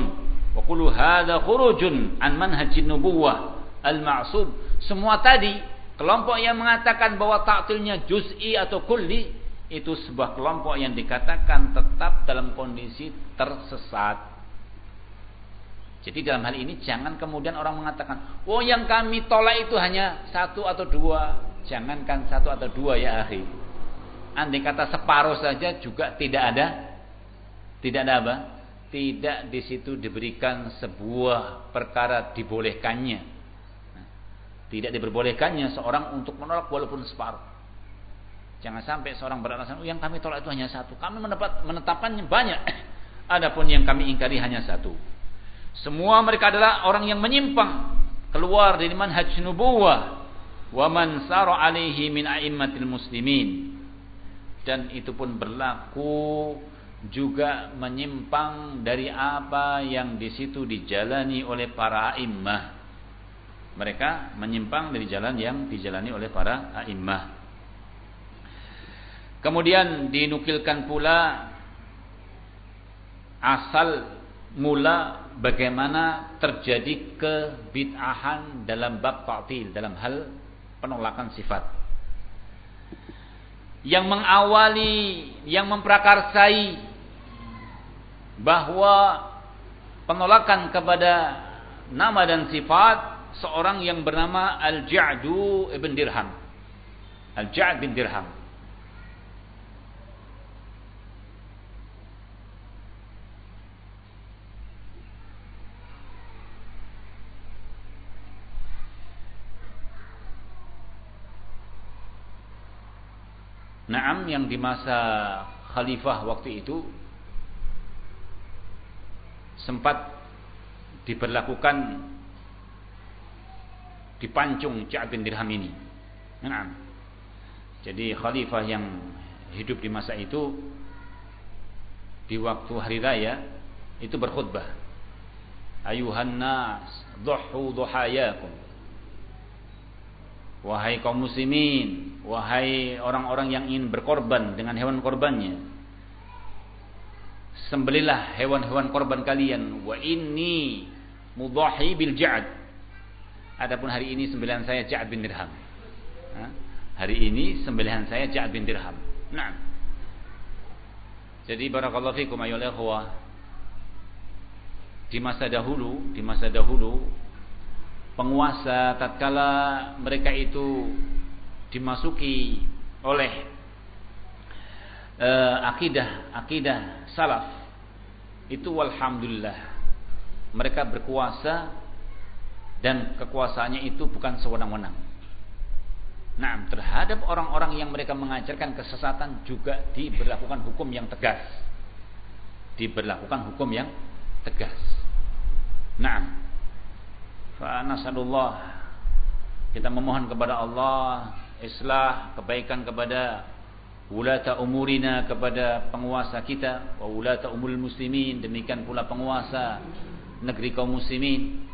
wa qulu hadha khurujun an manhajin nubuwah al-ma'sub. Semua tadi kelompok yang mengatakan bahwa taktilnya juz'i atau kulli itu sebuah kelompok yang dikatakan tetap dalam kondisi tersesat. Jadi dalam hal ini jangan kemudian orang mengatakan, oh yang kami tolak itu hanya satu atau dua. Jangankan satu atau dua ya akhi. Andai kata separuh saja juga tidak ada, tidak ada apa? Tidak di situ diberikan sebuah perkara dibolehkannya. Tidak diperbolehkannya seorang untuk menolak walaupun separuh. Jangan sampai seorang beralasan, oh, yang kami tolak itu hanya satu. Kami mendapat, menetapkannya banyak. Adapun yang kami ingkari hanya satu. Semua mereka adalah orang yang menyimpang keluar dari manhaj nubuwah wa man sara alaihi min a'immatil muslimin. Dan itu pun berlaku juga menyimpang dari apa yang di situ dijalani oleh para a'immah. Mereka menyimpang dari jalan yang dijalani oleh para a'immah. Kemudian dinukilkan pula asal mula bagaimana terjadi kebid'ahan dalam bab ta'til dalam hal penolakan sifat yang mengawali yang memprakarsai bahwa penolakan kepada nama dan sifat seorang yang bernama Al-Ja'du ibn Dirham. Al-Ja'd bin Dirham. Naam yang di masa khalifah waktu itu sempat diberlakukan dipancung Ja'ad bin Dirham ini. Naam. Jadi khalifah yang hidup di masa itu di waktu hari raya itu berkhutbah. Ayuhan nas, dhuhu dhuhayakum Wahai kaum muslimin, wahai orang-orang yang ingin berkorban dengan hewan korbannya. Sembelilah hewan-hewan korban kalian. Wa inni mudahi bil ja'ad. Adapun hari ini sembelihan saya Ja'ad bin Dirham. Hari ini sembelihan saya Ja'ad bin Dirham. Nah. Jadi barakallahu fikum ikhwah. Di masa dahulu, di masa dahulu penguasa tatkala mereka itu dimasuki oleh uh, akidah akidah salaf itu walhamdulillah mereka berkuasa dan kekuasaannya itu bukan sewenang-wenang. Nah, terhadap orang-orang yang mereka mengajarkan kesesatan juga diberlakukan hukum yang tegas. Diberlakukan hukum yang tegas. Nah, Fa'anasalullah Kita memohon kepada Allah Islah kebaikan kepada Wulata umurina kepada penguasa kita Wa wulata umul muslimin Demikian pula penguasa Negeri kaum muslimin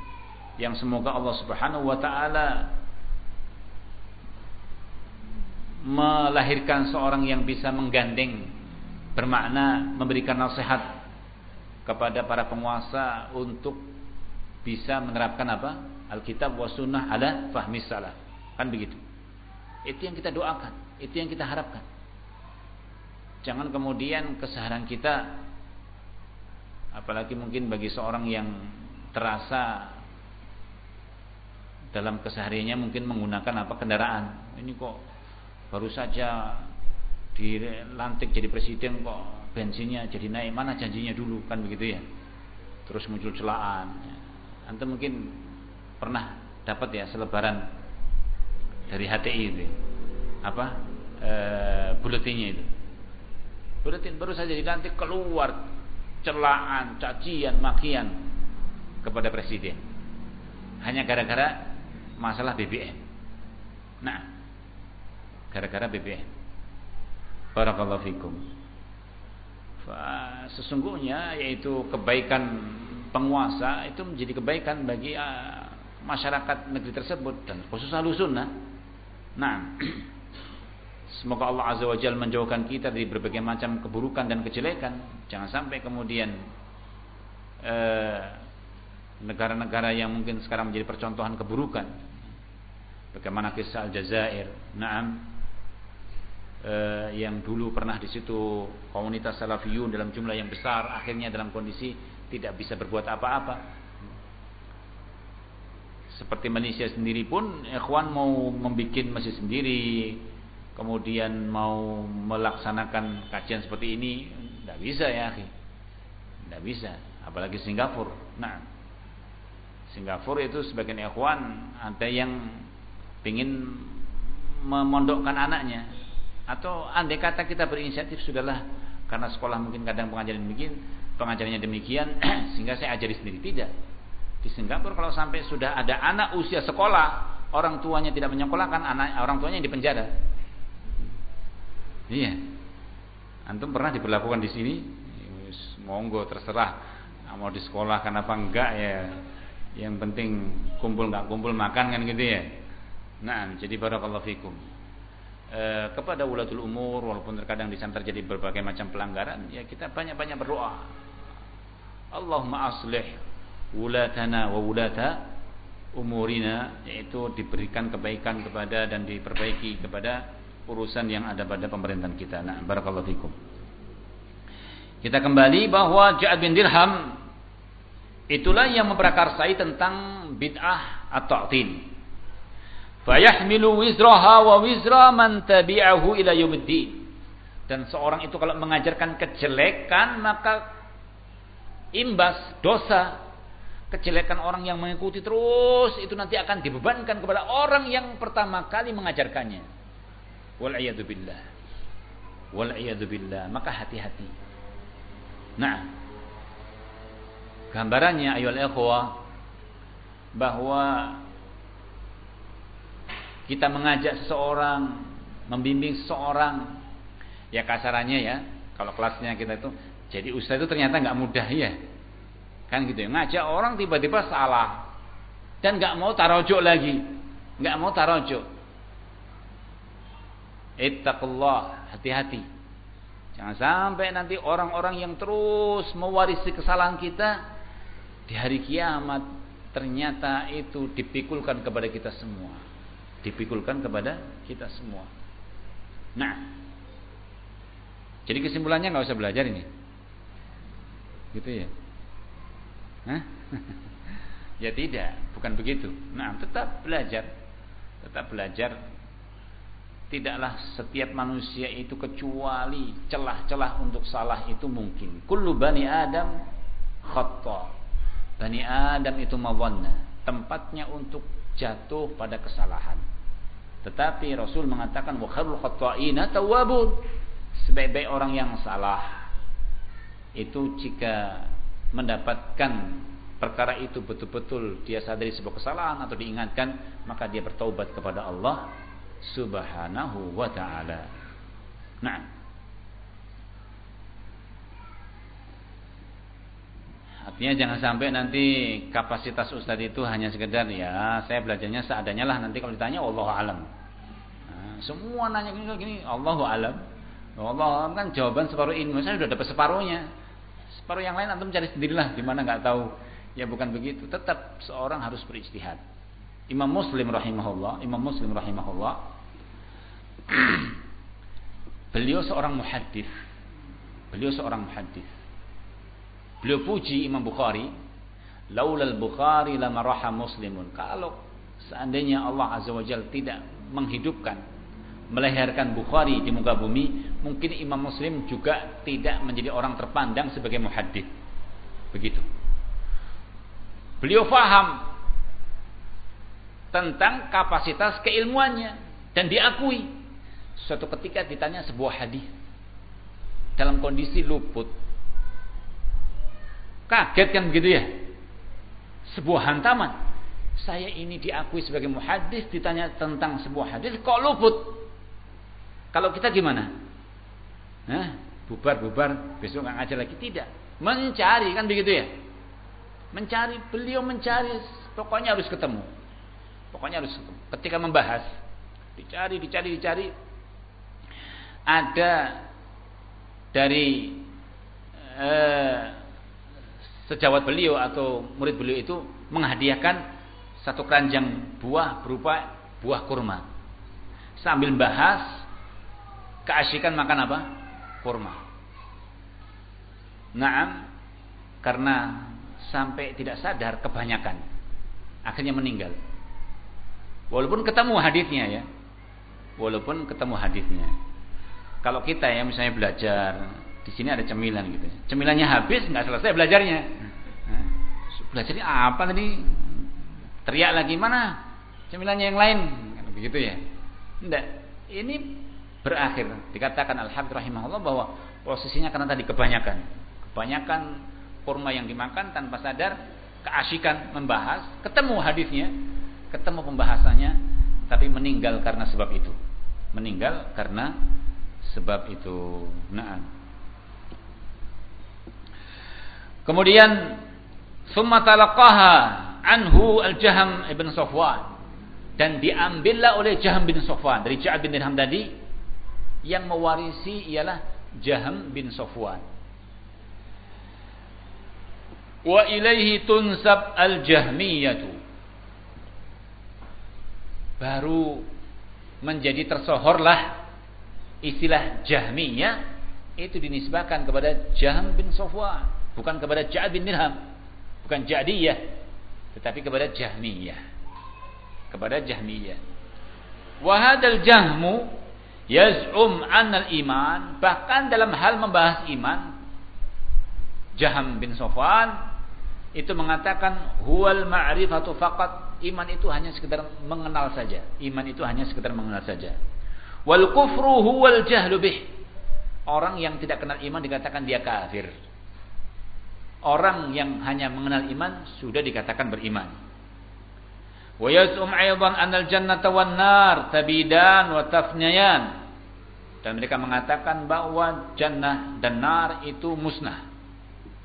Yang semoga Allah subhanahu wa ta'ala Melahirkan seorang yang bisa menggandeng Bermakna memberikan nasihat Kepada para penguasa Untuk bisa menerapkan apa? Alkitab wa sunnah ala fahmi salah. Kan begitu. Itu yang kita doakan, itu yang kita harapkan. Jangan kemudian keseharian kita apalagi mungkin bagi seorang yang terasa dalam kesehariannya mungkin menggunakan apa kendaraan. Ini kok baru saja dilantik jadi presiden kok bensinnya jadi naik mana janjinya dulu kan begitu ya. Terus muncul celaan. Ya Antum mungkin pernah dapat ya selebaran dari HTI itu. Apa? E, buletinnya itu. Buletin baru saja dilantik keluar celaan, cacian, makian kepada presiden. Hanya gara-gara masalah BBM. Nah, gara-gara BBM. Barakallahu fikum. Sesungguhnya yaitu kebaikan penguasa itu menjadi kebaikan bagi uh, masyarakat negeri tersebut dan khusus sunnah. Nah, semoga Allah Azza wa Jalla menjauhkan kita dari berbagai macam keburukan dan kejelekan. Jangan sampai kemudian uh, yang mungkin sekarang menjadi percontohan keburukan. Bagaimana kisah Aljazair, Naam, uh, yang dulu pernah di situ komunitas salafiyun dalam jumlah yang besar, akhirnya dalam kondisi tidak bisa berbuat apa-apa seperti Malaysia sendiri pun ikhwan mau membuat masjid sendiri, kemudian mau melaksanakan kajian seperti ini, tidak bisa ya, tidak bisa. Apalagi Singapura. Nah, Singapura itu sebagian ikhwan ada yang ingin memondokkan anaknya, atau andai kata kita berinisiatif sudahlah karena sekolah mungkin kadang pengajaran demikian, pengajarannya demikian, sehingga saya ajari sendiri tidak di Singapura kalau sampai sudah ada anak usia sekolah, orang tuanya tidak menyekolahkan anak orang tuanya yang dipenjara. Iya. Antum pernah diberlakukan di sini? Monggo terserah mau di sekolah kenapa enggak ya. Yang penting kumpul enggak kumpul makan kan gitu ya. Nah, jadi barakallahu fikum. E, kepada ulatul umur walaupun terkadang di sana terjadi berbagai macam pelanggaran, ya kita banyak-banyak berdoa. Allahumma aslih wulatana wa wulata umurina yaitu diberikan kebaikan kepada dan diperbaiki kepada urusan yang ada pada pemerintahan kita. Nah, barakallahu fikum. Kita kembali bahwa Ja'ad bin Dirham itulah yang memprakarsai tentang bid'ah atau ta'til. Fayahmilu wizraha wa wizra man tabi'ahu ila. Dan seorang itu kalau mengajarkan kejelekan maka imbas dosa kejelekan orang yang mengikuti terus itu nanti akan dibebankan kepada orang yang pertama kali mengajarkannya. Wal billah. Maka hati-hati. Nah, gambarannya ayol ikhwah bahwa kita mengajak seseorang, membimbing seseorang, ya kasarannya ya, kalau kelasnya kita itu, jadi ustaz itu ternyata nggak mudah ya Kan gitu ya. Ngajak orang tiba-tiba salah. Dan nggak mau tarojuk lagi. nggak mau tarojuk. Ittaqullah, hati-hati. Jangan sampai nanti orang-orang yang terus mewarisi kesalahan kita di hari kiamat ternyata itu dipikulkan kepada kita semua. Dipikulkan kepada kita semua. Nah, jadi kesimpulannya nggak usah belajar ini, gitu ya. Hah? ya tidak, bukan begitu. Nah, tetap belajar. Tetap belajar. Tidaklah setiap manusia itu kecuali celah-celah untuk salah itu mungkin. Kullu bani Adam khata. Bani Adam itu mawanna. Tempatnya untuk jatuh pada kesalahan. Tetapi Rasul mengatakan wa khairul khata'ina. Sebaik-baik orang yang salah itu jika mendapatkan perkara itu betul-betul dia sadari sebuah kesalahan atau diingatkan maka dia bertaubat kepada Allah Subhanahu wa taala. Nah. Artinya jangan sampai nanti kapasitas ustadz itu hanya sekedar ya saya belajarnya seadanya lah nanti kalau ditanya Allah alam. Nah, semua nanya gini gini Allah alam. Allah alam kan jawaban separuh ilmu saya sudah dapat separuhnya. Separuh yang lain antum cari sendirilah di mana nggak tahu. Ya bukan begitu. Tetap seorang harus berijtihad. Imam Muslim rahimahullah, Imam Muslim rahimahullah beliau seorang muhaddis. Beliau seorang muhaddis. Beliau puji Imam Bukhari, laulal Bukhari lama raha muslimun. Kalau seandainya Allah Azza wa Jalla tidak menghidupkan melahirkan Bukhari di muka bumi, mungkin Imam Muslim juga tidak menjadi orang terpandang sebagai muhaddith. Begitu. Beliau faham tentang kapasitas keilmuannya dan diakui. Suatu ketika ditanya sebuah hadis dalam kondisi luput. Kaget kan begitu ya? Sebuah hantaman. Saya ini diakui sebagai muhaddis ditanya tentang sebuah hadis kok luput? Kalau kita gimana? Nah, bubar-bubar, besok nggak ngajar lagi tidak. Mencari kan begitu ya? Mencari, beliau mencari, pokoknya harus ketemu. Pokoknya harus ketemu. Ketika membahas, dicari, dicari, dicari. Ada dari eh, sejawat beliau atau murid beliau itu menghadiahkan satu keranjang buah berupa buah kurma. Sambil bahas keasikan makan apa? Kurma. Naam, karena sampai tidak sadar kebanyakan. akhirnya meninggal. Walaupun ketemu hadisnya ya. Walaupun ketemu hadisnya. Kalau kita ya misalnya belajar di sini ada cemilan gitu. Cemilannya habis nggak selesai belajarnya. Belajarnya apa tadi? Teriak lagi mana? Cemilannya yang lain. Begitu ya. Tidak. Ini berakhir. Dikatakan Al-Habib rahimahullah bahwa posisinya karena tadi kebanyakan. Kebanyakan kurma yang dimakan tanpa sadar keasikan membahas, ketemu hadisnya, ketemu pembahasannya, tapi meninggal karena sebab itu. Meninggal karena sebab itu. Nah. Kemudian summa talaqaha anhu al-Jaham ibn Safwan. Dan diambillah oleh Jaham bin Safwan dari Ja'ad bin Dirham tadi. Yang mewarisi ialah Jaham bin Safwan. Wa ilaihi tunsab al-jahmiyatu. Baru menjadi tersohorlah istilah jahmiyah itu dinisbahkan kepada Jaham bin Safwan bukan kepada Ja'ad bin Dirham. Bukan Ja'diyah. Tetapi kepada Jahmiyah. Kepada Jahmiyah. Wa hadzal jahmu yaz'um anna al-iman bahkan dalam hal membahas iman Jaham bin Safwan itu mengatakan huwal ma'rifatu faqat. Iman itu hanya sekedar mengenal saja. Iman itu hanya sekedar mengenal saja. Wal kufru huwal jahlu bih. Orang yang tidak kenal iman dikatakan dia kafir orang yang hanya mengenal iman sudah dikatakan beriman wa yaz'um anal jannata wan nar tabidan wa dan mereka mengatakan bahwa jannah dan nar itu musnah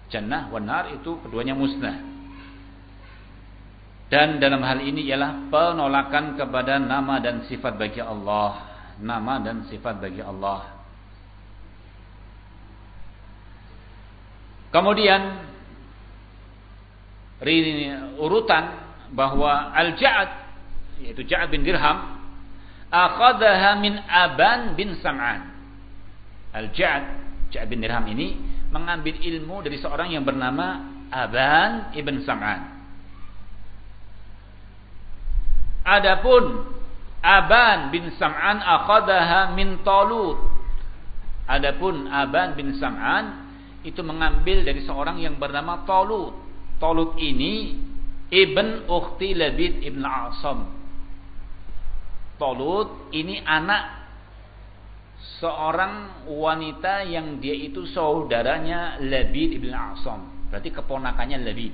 jannah wan nar itu keduanya musnah. Dan dalam hal ini ialah penolakan kepada nama dan sifat bagi Allah. Nama dan sifat bagi Allah. Kemudian urutan bahwa Al-Ja'ad yaitu Ja'ad bin Dirham akhadaha min Aban bin Sam'an. Al-Ja'ad Ja'ad bin Dirham ini mengambil ilmu dari seorang yang bernama Aban ibn Sam'an. Adapun Aban bin Sam'an akhadaha min Talut. Adapun Aban bin Sam'an itu mengambil dari seorang yang bernama Talut. Talut ini ibn ukhti Labid ibn Asam. Talut ini anak seorang wanita yang dia itu saudaranya Labid ibn Asam. Berarti keponakannya Labid.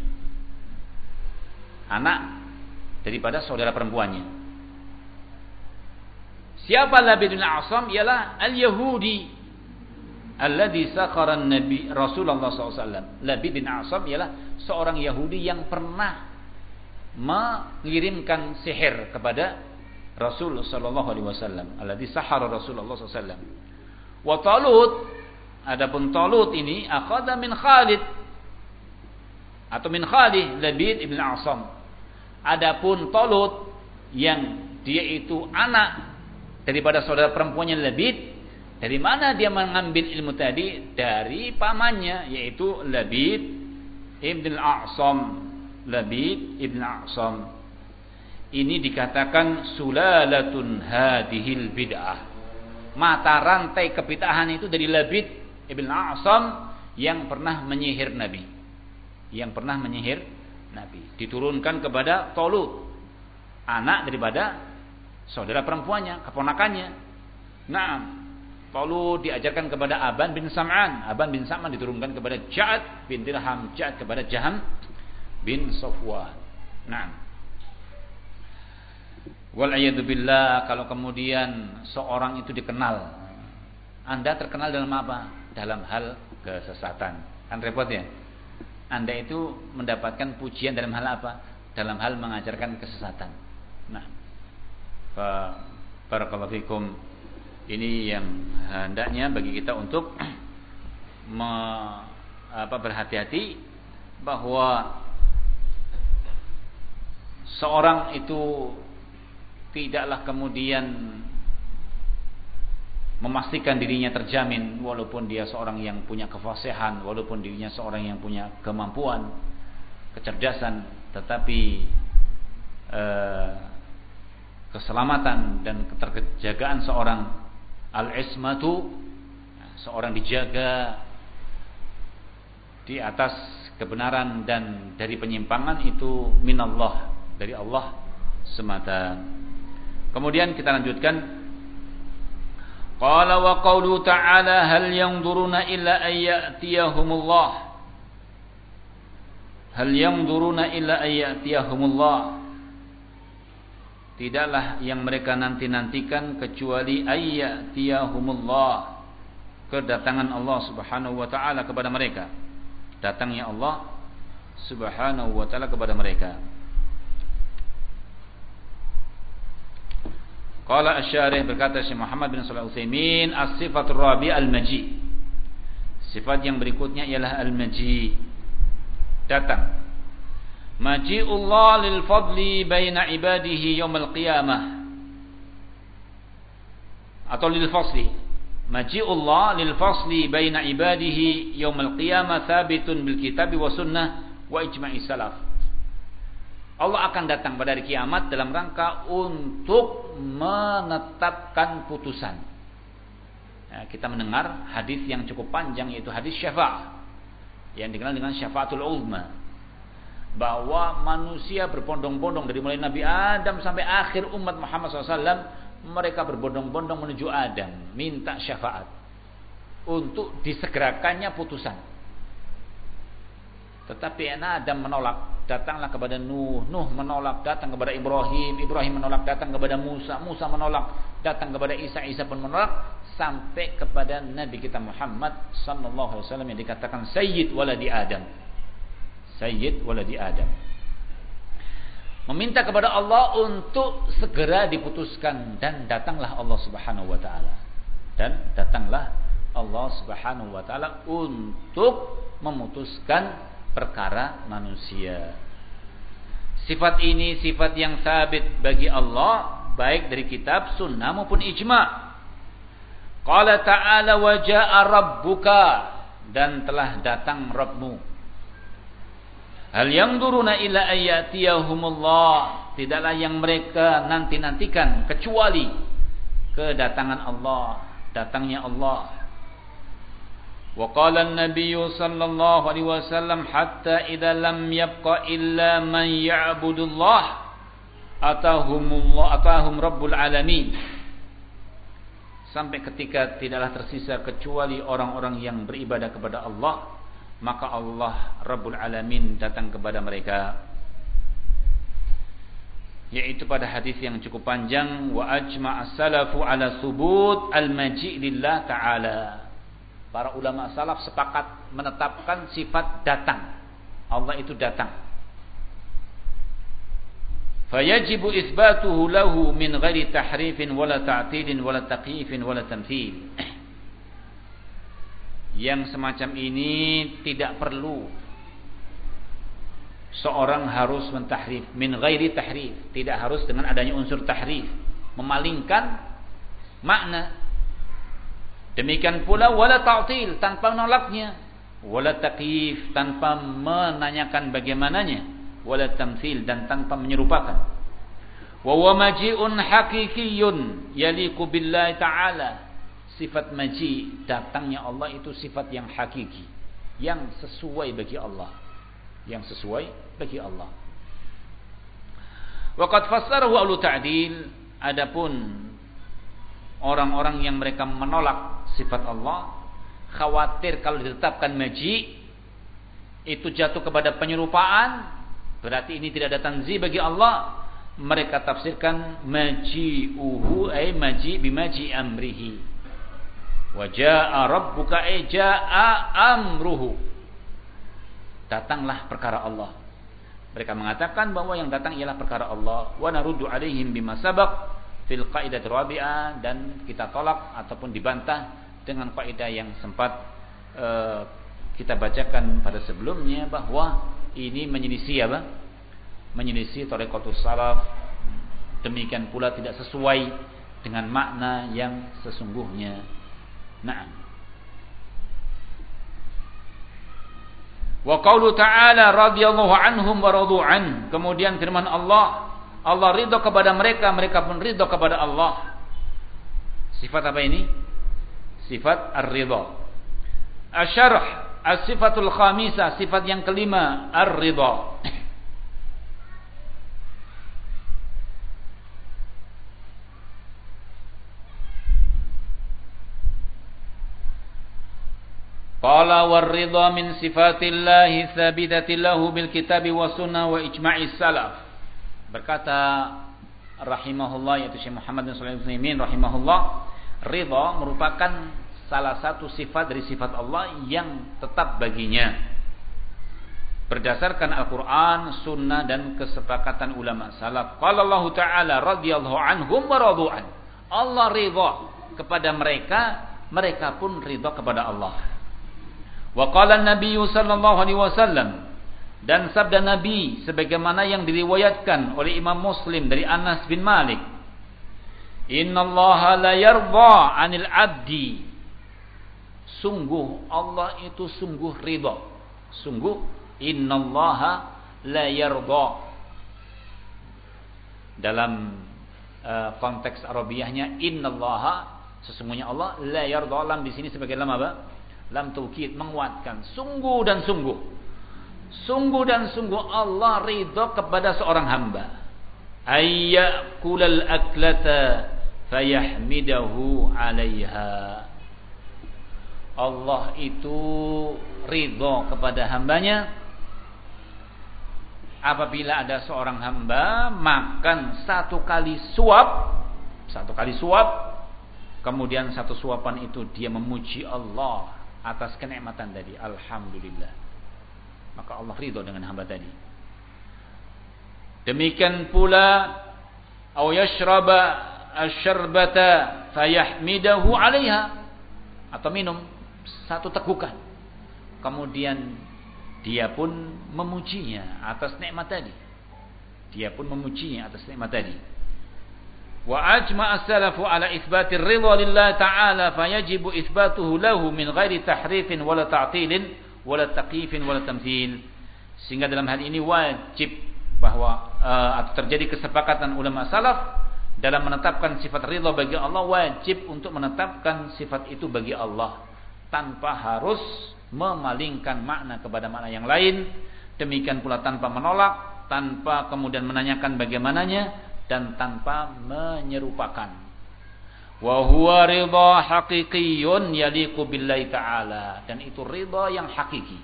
Anak daripada saudara perempuannya. Siapa Labid bin Asam? Ialah Al-Yahudi. Alladhi sakharan Nabi Rasulullah SAW. Labid bin Asam ialah seorang Yahudi yang pernah mengirimkan sihir kepada Rasul sallallahu alaihi wasallam alladhi sahara Rasulullah sallallahu alaihi. Wa Talut adapun Talut ini akhadha min Khalid atau min Khalid Labid ibn Asam. Adapun Talut yang dia itu anak daripada saudara perempuannya Labid dari mana dia mengambil ilmu tadi? Dari pamannya yaitu Labid ibn Asam. Labid ibn Asam ini dikatakan sulalatun hadihil bid'ah. Mata rantai kebid'ahan itu dari Labid Ibn A'sam yang pernah menyihir Nabi. Yang pernah menyihir Nabi. Diturunkan kepada Tolut. Anak daripada saudara perempuannya, keponakannya. Nah, Tolut diajarkan kepada Aban bin Sam'an. Aban bin Sam'an diturunkan kepada Ja'ad bin Dirham. Ja'ad kepada Jaham bin Sofwan. Nah, Wal billah kalau kemudian seorang itu dikenal. Anda terkenal dalam apa? Dalam hal kesesatan. Kan repot ya? Anda itu mendapatkan pujian dalam hal apa? Dalam hal mengajarkan kesesatan. Nah, barakallahu fikum. Ini yang hendaknya bagi kita untuk me, apa berhati-hati bahwa seorang itu tidaklah kemudian memastikan dirinya terjamin walaupun dia seorang yang punya kefasihan walaupun dirinya seorang yang punya kemampuan kecerdasan tetapi uh, keselamatan dan keterjagaan seorang al-ismatu seorang dijaga di atas kebenaran dan dari penyimpangan itu minallah dari Allah semata. Kemudian kita lanjutkan. Qala wa qawlu ta'ala hal yanzuruna illa ayyatiyahumullah Hal yanzuruna illa ayyatiyahumullah tidaklah yang mereka nanti-nantikan kecuali ayyatiyahumullah. Kedatangan Allah Subhanahu wa taala kepada mereka. Datangnya Allah Subhanahu wa taala kepada mereka. Qala asy-syarih berkata Syekh Muhammad bin Shalih Utsaimin as-sifatur rabi al-maji sifat yang berikutnya ialah al-maji datang maji'ullah lil fadli baina ibadihi yaumil qiyamah. Atau lil fasli. Maji'ullah lil fasli baina ibadihi yaumil qiyamah thabitun bil kitab wa sunnah wa ijma'i salaf. Allah akan datang pada hari kiamat dalam rangka untuk menetapkan putusan. Ya, kita mendengar hadis yang cukup panjang yaitu hadis syafaat yang dikenal dengan syafaatul ulma bahwa manusia berbondong-bondong dari mulai Nabi Adam sampai akhir umat Muhammad SAW mereka berbondong-bondong menuju Adam minta syafaat untuk disegerakannya putusan. Tetapi Adam menolak datanglah kepada Nuh. Nuh menolak datang kepada Ibrahim. Ibrahim menolak datang kepada Musa. Musa menolak datang kepada Isa. Isa pun menolak sampai kepada Nabi kita Muhammad sallallahu alaihi wasallam yang dikatakan sayyid waladi Adam Sayyid waladi Adam. Meminta kepada Allah untuk segera diputuskan dan datanglah Allah Subhanahu wa taala. Dan datanglah Allah Subhanahu wa taala untuk memutuskan perkara manusia. Sifat ini sifat yang sabit bagi Allah baik dari kitab, sunnah maupun ijma. Qala ta'ala wa ja'a rabbuka dan telah datang Rabbmu Hal yang duruna ila ayatiyahumullah. Tidaklah yang mereka nanti-nantikan kecuali kedatangan Allah, datangnya Allah. Wa qala an-nabiy sallallahu alaihi wasallam hatta idza lam yabqa illa man ya'budullah atahumullah atahum rabbul alamin. Sampai ketika tidaklah tersisa kecuali orang-orang yang beribadah kepada Allah maka Allah Rabbul Alamin datang kepada mereka. Yaitu pada hadis yang cukup panjang wa ajma' as-salafu ala subut al-maji' lillah ta'ala. Para ulama salaf sepakat menetapkan sifat datang. Allah itu datang. Fayajibu isbatuhu lahu min ghairi tahrifin wala ta'tilin wala taqyifin wala tamthil yang semacam ini tidak perlu seorang harus mentahrif. Min ghairi tahrif. Tidak harus dengan adanya unsur tahrif. Memalingkan makna. Demikian pula wala ta'til tanpa menolaknya. Wala taqif tanpa menanyakan bagaimananya. Wala tamthil dan tanpa menyerupakan. Wa wa maji'un haqiqiyyun yaliqu billahi ta'ala sifat maji datangnya Allah itu sifat yang hakiki yang sesuai bagi Allah. Yang sesuai bagi Allah. Waqad fassarahu ahlu ta'dil. Adapun orang-orang yang mereka menolak sifat Allah khawatir kalau ditetapkan maji itu jatuh kepada penyerupaan berarti ini tidak ada tanzi bagi Allah. Mereka tafsirkan maji'uhu ay maji bimaji amrihi Wa jaa rabbuka ay jaa amruhu. Datanglah perkara Allah. Mereka mengatakan bahwa yang datang ialah perkara Allah. Wa naruddu alaihim bima sabaq fil qaidah rabi'ah dan kita tolak ataupun dibantah dengan kaidah yang sempat uh, kita bacakan pada sebelumnya bahwa ini menyelisih apa? Menyelisih tarekat salaf. Demikian pula tidak sesuai dengan makna yang sesungguhnya Naam. Wa qawlu ta'ala radhiyallahu anhum wa radu an. Kemudian firman Allah, Allah ridho kepada mereka, mereka pun ridho kepada Allah. Sifat apa ini? Sifat ar-ridho. Asyarh, as-sifatul khamisah, sifat yang kelima, ar-ridho. Qala war ridha min sifatillahi thabitati lahu bil kitabi wa sunnah wa ijma'is salaf. Berkata rahimahullah yaitu Syekh Muhammad bin Shalih Utsaimin rahimahullah, ridha merupakan salah satu sifat dari sifat Allah yang tetap baginya. Berdasarkan Al-Qur'an, sunnah dan kesepakatan ulama salaf. Qala Allah Ta'ala radhiyallahu anhum wa radu'an. Allah ridha kepada mereka, mereka pun ridha kepada Allah. Wa qala Nabi sallallahu alaihi wasallam dan sabda Nabi sebagaimana yang diriwayatkan oleh Imam Muslim dari Anas bin Malik. Inna Allah la yarda 'anil 'abdi. Sungguh Allah itu sungguh ridha. Sungguh inna Allah la yarda. Dalam uh, konteks Arabiahnya inna Allah sesungguhnya Allah la yarda lam di sini sebagai lam apa? Lam taukid menguatkan. Sungguh dan sungguh. Sungguh dan sungguh Allah ridha kepada seorang hamba. Ayyakulal aklata fayahmidahu 'alaiha. Allah itu ridha kepada hambanya. Apabila ada seorang hamba makan satu kali suap satu kali suap kemudian satu suapan itu dia memuji Allah atas kenikmatan tadi. Alhamdulillah. Maka Allah ridho dengan hamba tadi. Demikian pula au yashraba asyarbata fayahmidahu 'alaiha atau minum satu tegukan. Kemudian dia pun memujinya atas nikmat tadi. Dia pun memujinya atas nikmat tadi. Wa ajma'a salafu ala isbatir ridha lillah ta'ala fayajibu isbatuhu lahu min ghairi tahrifin wala ta'tilin wala taqifin wala tamthil. Sehingga dalam hal ini wajib bahwa uh, terjadi kesepakatan ulama salaf dalam menetapkan sifat ridha bagi Allah wajib untuk menetapkan sifat itu bagi Allah tanpa harus memalingkan makna kepada makna yang lain demikian pula tanpa menolak tanpa kemudian menanyakan bagaimananya dan tanpa menyerupakan. Wa huwa ridha haqiqiyyun yaliqu billahi ta'ala. Dan itu ridha yang hakiki.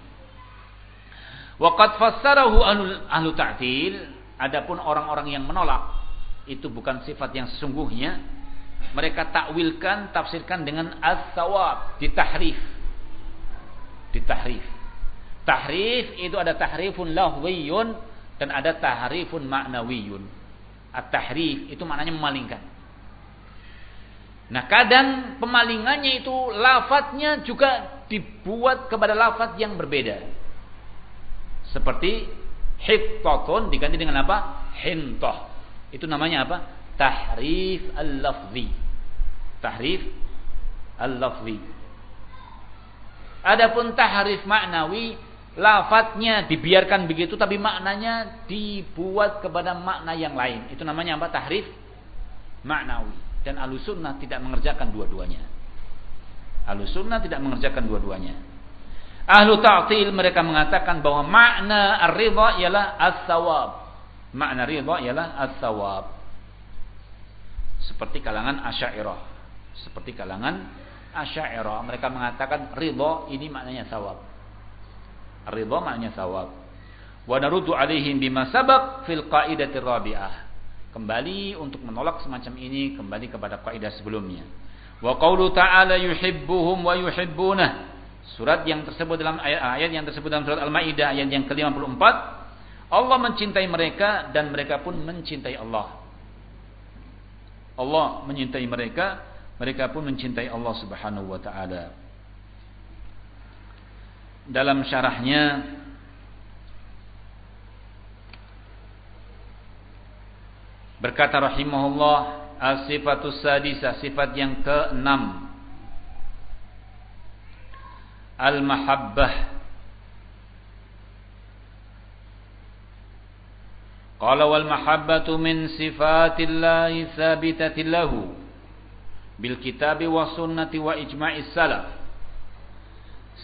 Wa qad fassarahu ahlu ta'til adapun orang-orang yang menolak itu bukan sifat yang sesungguhnya. Mereka takwilkan tafsirkan dengan as-sawab ditahrif. Ditahrif. Tahrif itu ada tahrifun lahwiyun dan ada tahrifun ma'nawiyun At-tahrif itu maknanya memalingkan. Nah, kadang pemalingannya itu lafadznya juga dibuat kepada lafadz yang berbeda. Seperti hittatun diganti dengan apa? Hintoh. Itu namanya apa? Tahrif al-lafzi. Tahrif al-lafzi. Adapun tahrif maknawi lafadznya dibiarkan begitu tapi maknanya dibuat kepada makna yang lain. Itu namanya apa? Tahrif maknawi. Dan alusunnah tidak mengerjakan dua-duanya. Alusunnah tidak mengerjakan dua-duanya. Ahlu ta'til mereka mengatakan bahwa makna ar-ridha ialah as-sawab. Makna ridha ialah as-sawab. Seperti kalangan Asy'ariyah. Seperti kalangan Asy'ariyah mereka mengatakan ridha ini maknanya sawab. Ridha maknanya sawab. Wa naruddu alaihim bima sabaq fil qaidati rabi'ah. Kembali untuk menolak semacam ini kembali kepada kaidah sebelumnya. Wa qaulu ta'ala yuhibbuhum wa yuhibbunah. Surat yang tersebut dalam ayat, ayat yang tersebut dalam surat Al-Maidah ayat yang ke-54 Allah mencintai mereka dan mereka pun mencintai Allah. Allah mencintai mereka, mereka pun mencintai Allah Subhanahu wa taala dalam syarahnya berkata rahimahullah as-sifatus sadisah sifat yang keenam al-mahabbah Qala wal mahabbatu min sifatillahi thabitatin lahu bil kitabi wa sunnati wa ijma'is salaf.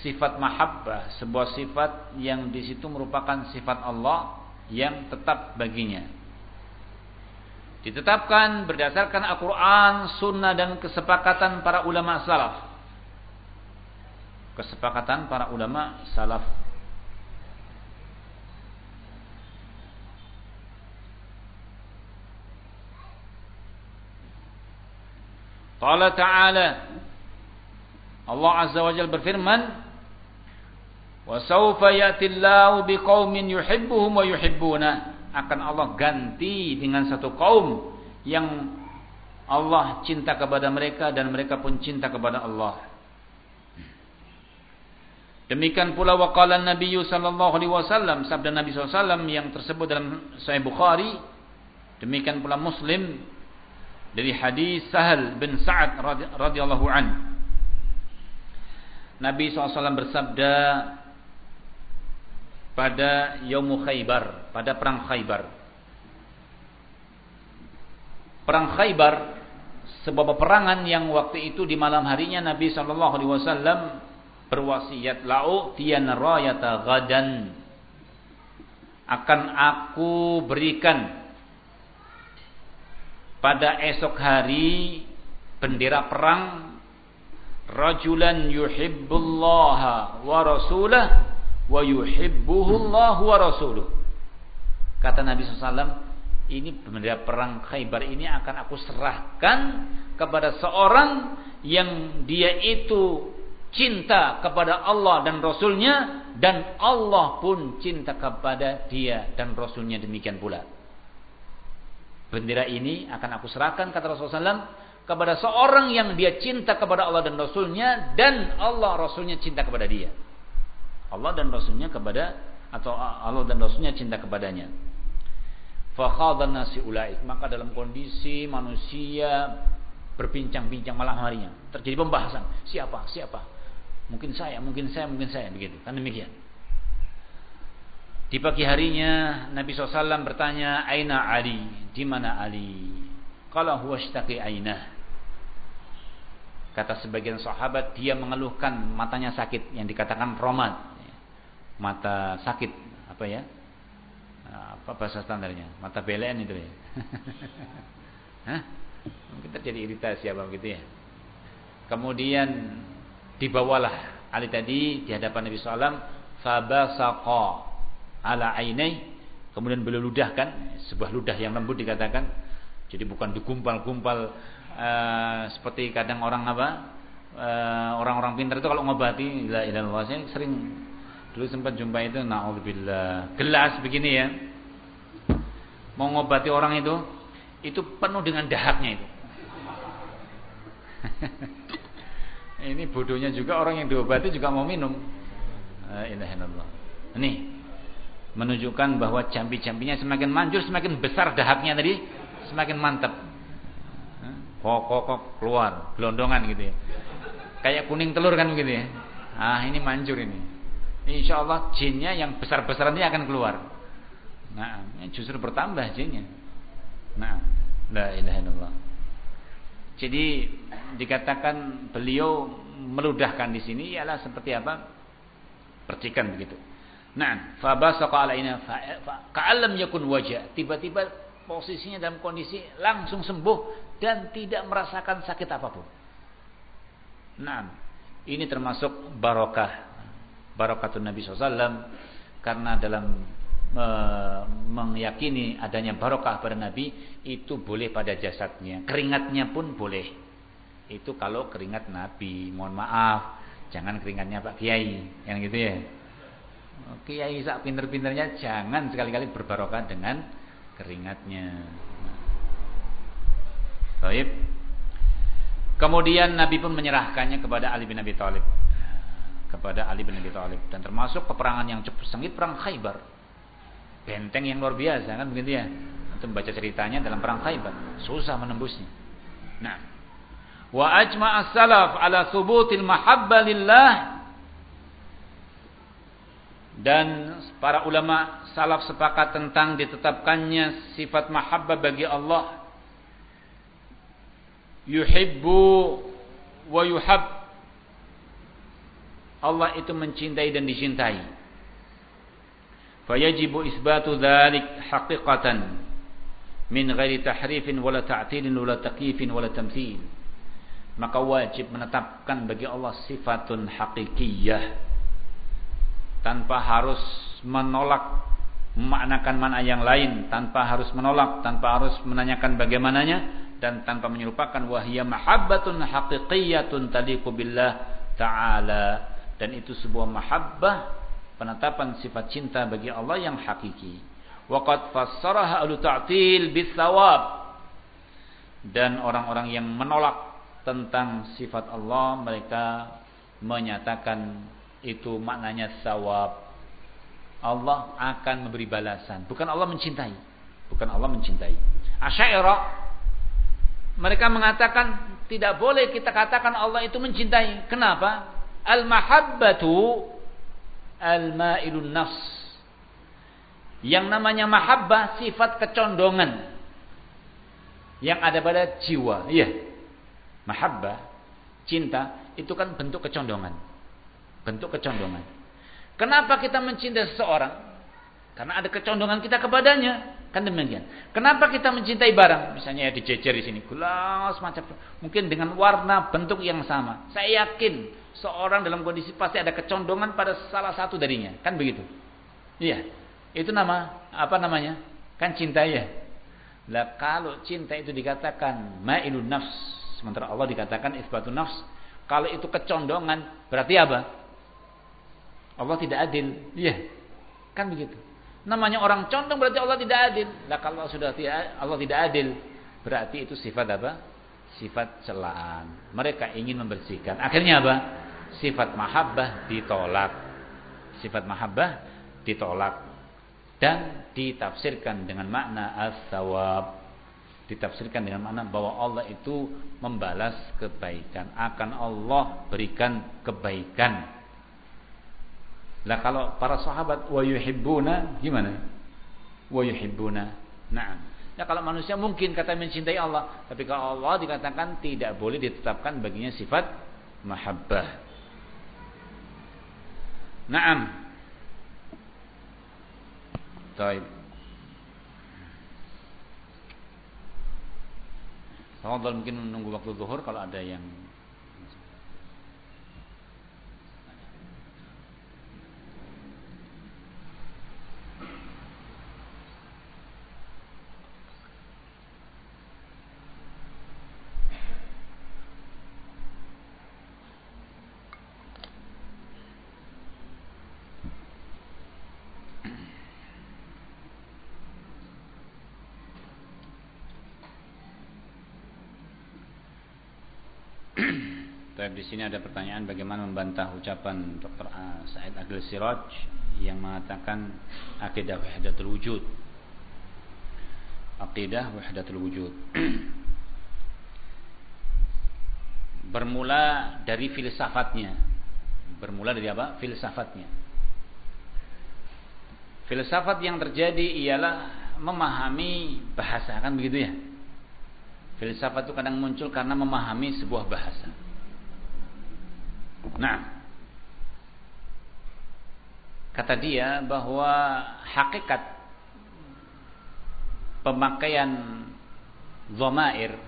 Sifat mahabbah sebuah sifat yang di situ merupakan sifat Allah yang tetap baginya. Ditetapkan berdasarkan Al-Quran, Sunnah dan kesepakatan para ulama salaf. Kesepakatan para ulama salaf Qala ta'ala Allah Azza wa Jalla berfirman Wa sawfa ya'ti Allahu biqaumin yuhibbuhum wa yuhibbuna akan Allah ganti dengan satu kaum yang Allah cinta kepada mereka dan mereka pun cinta kepada Allah. Demikian pula waqala Nabi sallallahu alaihi wasallam sabda Nabi SAW yang tersebut dalam Sahih Bukhari demikian pula Muslim dari hadis Sahal bin Sa'ad radhiyallahu an. Nabi SAW bersabda pada Yaumu Khaybar, pada perang Khaybar. Perang Khaybar sebuah peperangan yang waktu itu di malam harinya Nabi sallallahu alaihi wasallam berwasiat lau tiyan rayata gadan akan aku berikan pada esok hari bendera perang rajulan yuhibbullaha wa rasulah wa yuhibbuhullahu wa rasuluh. Kata Nabi SAW ini bendera perang Khaybar ini akan aku serahkan kepada seorang yang dia itu cinta kepada Allah dan Rasulnya dan Allah pun cinta kepada dia dan Rasulnya. Demikian pula. Bendera ini akan aku serahkan kata Rasulullah SAW kepada seorang yang dia cinta kepada Allah dan Rasulnya dan Allah Rasulnya cinta kepada dia. Allah dan Rasulnya kepada atau Allah dan Rasulnya cinta kepadanya. Fakhadan nasi ulaik maka dalam kondisi manusia berbincang-bincang malam harinya terjadi pembahasan siapa siapa mungkin saya mungkin saya mungkin saya begitu kan demikian di pagi harinya Nabi SAW bertanya, Aina Ali? Di mana Ali? Kalau huwa shtaki aina. Kata sebagian sahabat, dia mengeluhkan matanya sakit yang dikatakan romat. Mata sakit, apa ya? Apa bahasa standarnya? Mata belen itu ya. Hah? Mungkin terjadi iritasi apa begitu ya. Kemudian dibawalah Ali tadi di hadapan Nabi SAW, fabasaqa ala ainai kemudian beliau ludahkan sebuah ludah yang lembut dikatakan jadi bukan digumpal-gumpal uh, seperti kadang orang apa uh, orang-orang pintar itu kalau ngobati la ilaha saya sering dulu sempat jumpa itu naudzubillah. Gelas begini ya. Mau ngobati orang itu itu penuh dengan dahaknya itu. Ini bodohnya juga orang yang diobati juga mau minum. La ilaha illallah. Ini menunjukkan bahwa jambi-jambinya semakin manjur semakin besar dahaknya tadi semakin mantap. Kok kok kok keluar gelondongan gitu ya. Kayak kuning telur kan begitu ya. Ah ini manjur ini insya Allah jinnya yang besar-besaran ini akan keluar nah justru bertambah jinnya nah la ilaha illallah jadi dikatakan beliau meludahkan di sini ialah seperti apa percikan begitu Nah, fabasaqa alaina ka'allam yakun wajah. Tiba-tiba posisinya dalam kondisi langsung sembuh dan tidak merasakan sakit apa pun. Nah, ini termasuk barokah. Barokatun Nabi SAW karena dalam e, meyakini adanya barokah pada Nabi itu boleh pada jasadnya. Keringatnya pun boleh. Itu kalau keringat Nabi. Mohon maaf, jangan keringatnya Pak Kiai. Yang gitu ya. Kiai sak pinter-pinternya jangan sekali-kali berbarokah dengan keringatnya. Baik. Kemudian Nabi pun menyerahkannya kepada Ali bin Abi Thalib. Kepada Ali bin Abi Thalib dan termasuk peperangan yang cukup sengit perang Khaybar. Benteng yang luar biasa kan begitu ya. Untuk membaca ceritanya dalam perang Khaybar, susah menembusnya. Nah, wa ajma' as-salaf ala thubutil mahabba lillah dan para ulama salaf sepakat tentang ditetapkannya sifat mahabbah bagi Allah yuhibbu wa yuhab Allah itu mencintai dan dicintai. Fayajibu isbatu dzalik haqiqatan min ghairi tahrifin wala ta'tilin wala takyifin wala tamthil. Maka wajib menetapkan bagi Allah sifatun haqiqiyah. Tanpa harus menolak memaknakan mana yang lain tanpa harus menolak tanpa harus menanyakan bagaimananya dan tanpa menyerupakan wahya mahabbatun haqiqiyatun taliqu billah taala dan itu sebuah mahabbah penetapan sifat cinta bagi Allah yang hakiki waqad fassaraha ahlu ta'til bisawab dan orang-orang yang menolak tentang sifat Allah mereka menyatakan itu maknanya sawab. Allah akan memberi balasan. Bukan Allah mencintai. Bukan Allah mencintai. Asyairah mereka mengatakan tidak boleh kita katakan Allah itu mencintai. Kenapa? Al-mahabbatu al-ma'ilun nafs. Yang namanya mahabbah sifat kecondongan yang ada pada jiwa. Iya. Mahabbah, cinta itu kan bentuk kecondongan. Bentuk kecondongan. Kenapa kita mencintai seseorang? Karena ada kecondongan kita kepadanya. Kan demikian. Kenapa kita mencintai barang? Misalnya ya dijejer di sini. Gelas macam mungkin dengan warna bentuk yang sama. Saya yakin seorang dalam kondisi pasti ada kecondongan pada salah satu darinya. Kan begitu? Iya. Itu nama apa namanya? Kan cinta ya. Lah kalau cinta itu dikatakan ma'ilun nafs, sementara Allah dikatakan isbatun nafs, kalau itu kecondongan berarti apa? Allah tidak adil. Iya. Kan begitu. Namanya orang condong berarti Allah tidak adil. Lah kalau sudah tidak Allah tidak adil, berarti itu sifat apa? Sifat celaan. Mereka ingin membersihkan. Akhirnya apa? Sifat mahabbah ditolak. Sifat mahabbah ditolak dan ditafsirkan dengan makna as-sawab. Ditafsirkan dengan makna bahwa Allah itu membalas kebaikan, akan Allah berikan kebaikan lah kalau para sahabat wa yuhibbuna gimana? Wa yuhibbuna. Naam. Ya kalau manusia mungkin kata mencintai Allah, tapi kalau Allah dikatakan tidak boleh ditetapkan baginya sifat mahabbah. Naam. Baik. Tafadhal mungkin menunggu waktu zuhur kalau ada yang di sini ada pertanyaan bagaimana membantah ucapan Dr. Said Agil Siraj yang mengatakan akidah wahdatul wujud. Akidah wahdatul wujud. Bermula dari filsafatnya. Bermula dari apa? Filsafatnya. Filsafat yang terjadi ialah memahami bahasa kan begitu ya. Filsafat itu kadang muncul karena memahami sebuah bahasa Nah, kata dia bahwa hakikat pemakaian dhamair,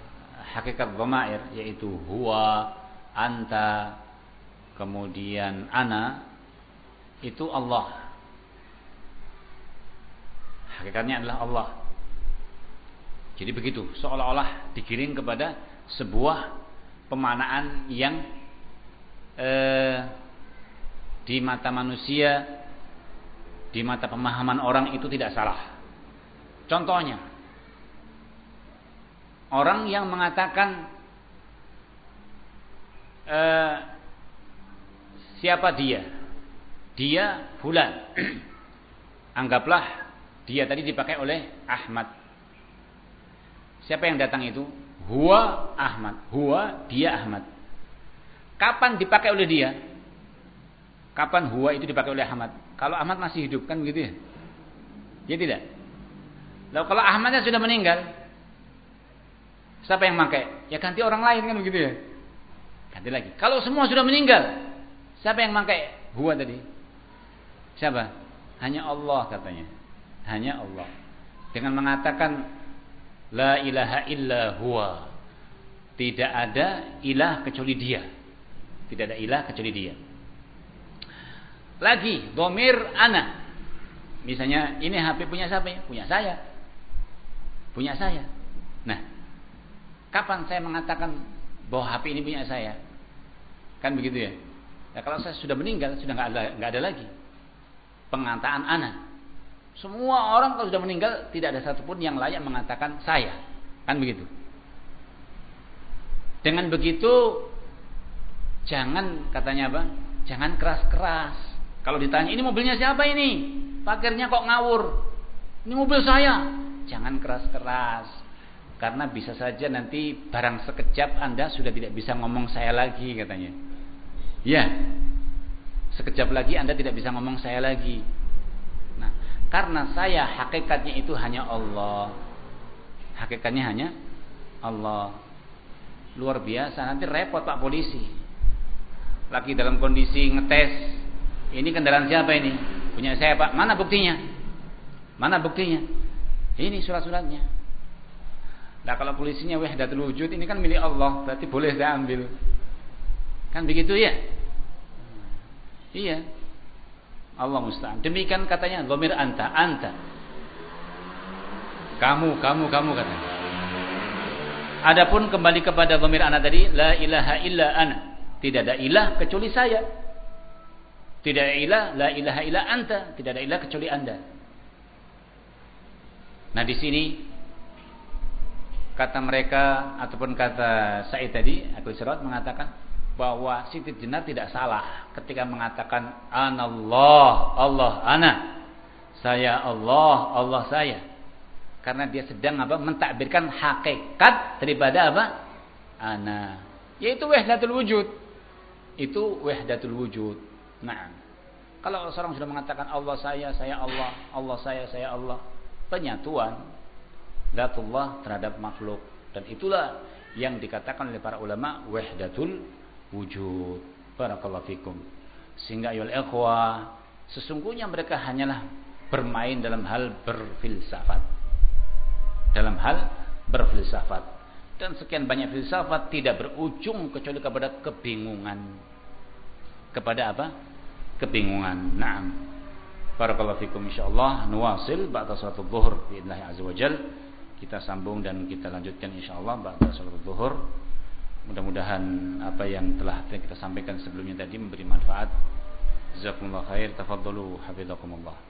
hakikat dhamair yaitu huwa, anta, kemudian ana itu Allah. Hakikatnya adalah Allah. Jadi begitu, seolah-olah digiring kepada sebuah pemanaan yang eh, di mata manusia, di mata pemahaman orang itu tidak salah. Contohnya, orang yang mengatakan eh, siapa dia? Dia fulan. Anggaplah dia tadi dipakai oleh Ahmad. Siapa yang datang itu? Huwa Ahmad. Huwa dia Ahmad. Kapan dipakai oleh dia? Kapan huwa itu dipakai oleh Ahmad? Kalau Ahmad masih hidup kan begitu ya? Ya tidak. Lalu kalau Ahmadnya sudah meninggal, siapa yang pakai? Ya ganti orang lain kan begitu ya? Ganti lagi. Kalau semua sudah meninggal, siapa yang pakai huwa tadi? Siapa? Hanya Allah katanya. Hanya Allah. Dengan mengatakan la ilaha illa huwa. Tidak ada ilah kecuali dia. Tidak ada ilah kecuali dia. Lagi domir ana. Misalnya ini HP punya siapa ya? Punya saya. Punya saya. Nah, kapan saya mengatakan bahwa HP ini punya saya? Kan begitu ya? Ya kalau saya sudah meninggal sudah nggak ada ada lagi pengantaan ana. Semua orang kalau sudah meninggal tidak ada satupun yang layak mengatakan saya. Kan begitu. Dengan begitu jangan katanya apa? Jangan keras-keras. Kalau ditanya, ini mobilnya siapa ini? Parkirnya kok ngawur. Ini mobil saya. Jangan keras-keras. Karena bisa saja nanti barang sekejap Anda sudah tidak bisa ngomong saya lagi katanya. Ya. Sekejap lagi Anda tidak bisa ngomong saya lagi. Karena saya hakikatnya itu hanya Allah. Hakikatnya hanya Allah. Luar biasa. Nanti repot Pak polisi. Lagi dalam kondisi ngetes ini kendaraan siapa ini? Punya saya Pak. Mana buktinya? Mana buktinya? Ini surat-suratnya. Nah kalau polisinya wahdatul wujud ini kan milik Allah, berarti boleh saya ambil. Kan begitu ya? Iya. Allah musta'an. Demikian katanya gomir anta, anta. Kamu, kamu, kamu katanya. Adapun kembali kepada gomir anta tadi, la ilaha illa ana. Tidak ada ilah kecuali saya. Tidak ada ilah, la ilaha illa anta, tidak ada ilah kecuali Anda. Nah, di sini kata mereka ataupun kata Said tadi, aku Sirat mengatakan bahwa Siti Jenar tidak salah ketika mengatakan anallah, Allah ana. Saya Allah, Allah saya. Karena dia sedang apa? mentakbirkan hakikat daripada apa? Ana. Yaitu wahdatul wujud. Itu wahdatul wujud. Nah, kalau seorang sudah mengatakan Allah saya, saya Allah, Allah saya, saya Allah, penyatuan zatullah terhadap makhluk dan itulah yang dikatakan oleh para ulama wahdatul wujud. Barakallahu fikum. Sehingga ayol ikhwah, sesungguhnya mereka hanyalah bermain dalam hal berfilsafat. Dalam hal berfilsafat. Dan sekian banyak filsafat tidak berujung kecuali kepada kebingungan. Kepada apa? kebingungan. Naam. Barakallahu fikum insyaallah nuwasil ba'da salatul zuhur biidznillah azza wajal. Kita sambung dan kita lanjutkan insyaallah ba'da salatul zuhur. Mudah-mudahan apa yang telah kita sampaikan sebelumnya tadi memberi manfaat. Jazakumullah khair. Tafadhalu hafizakumullah.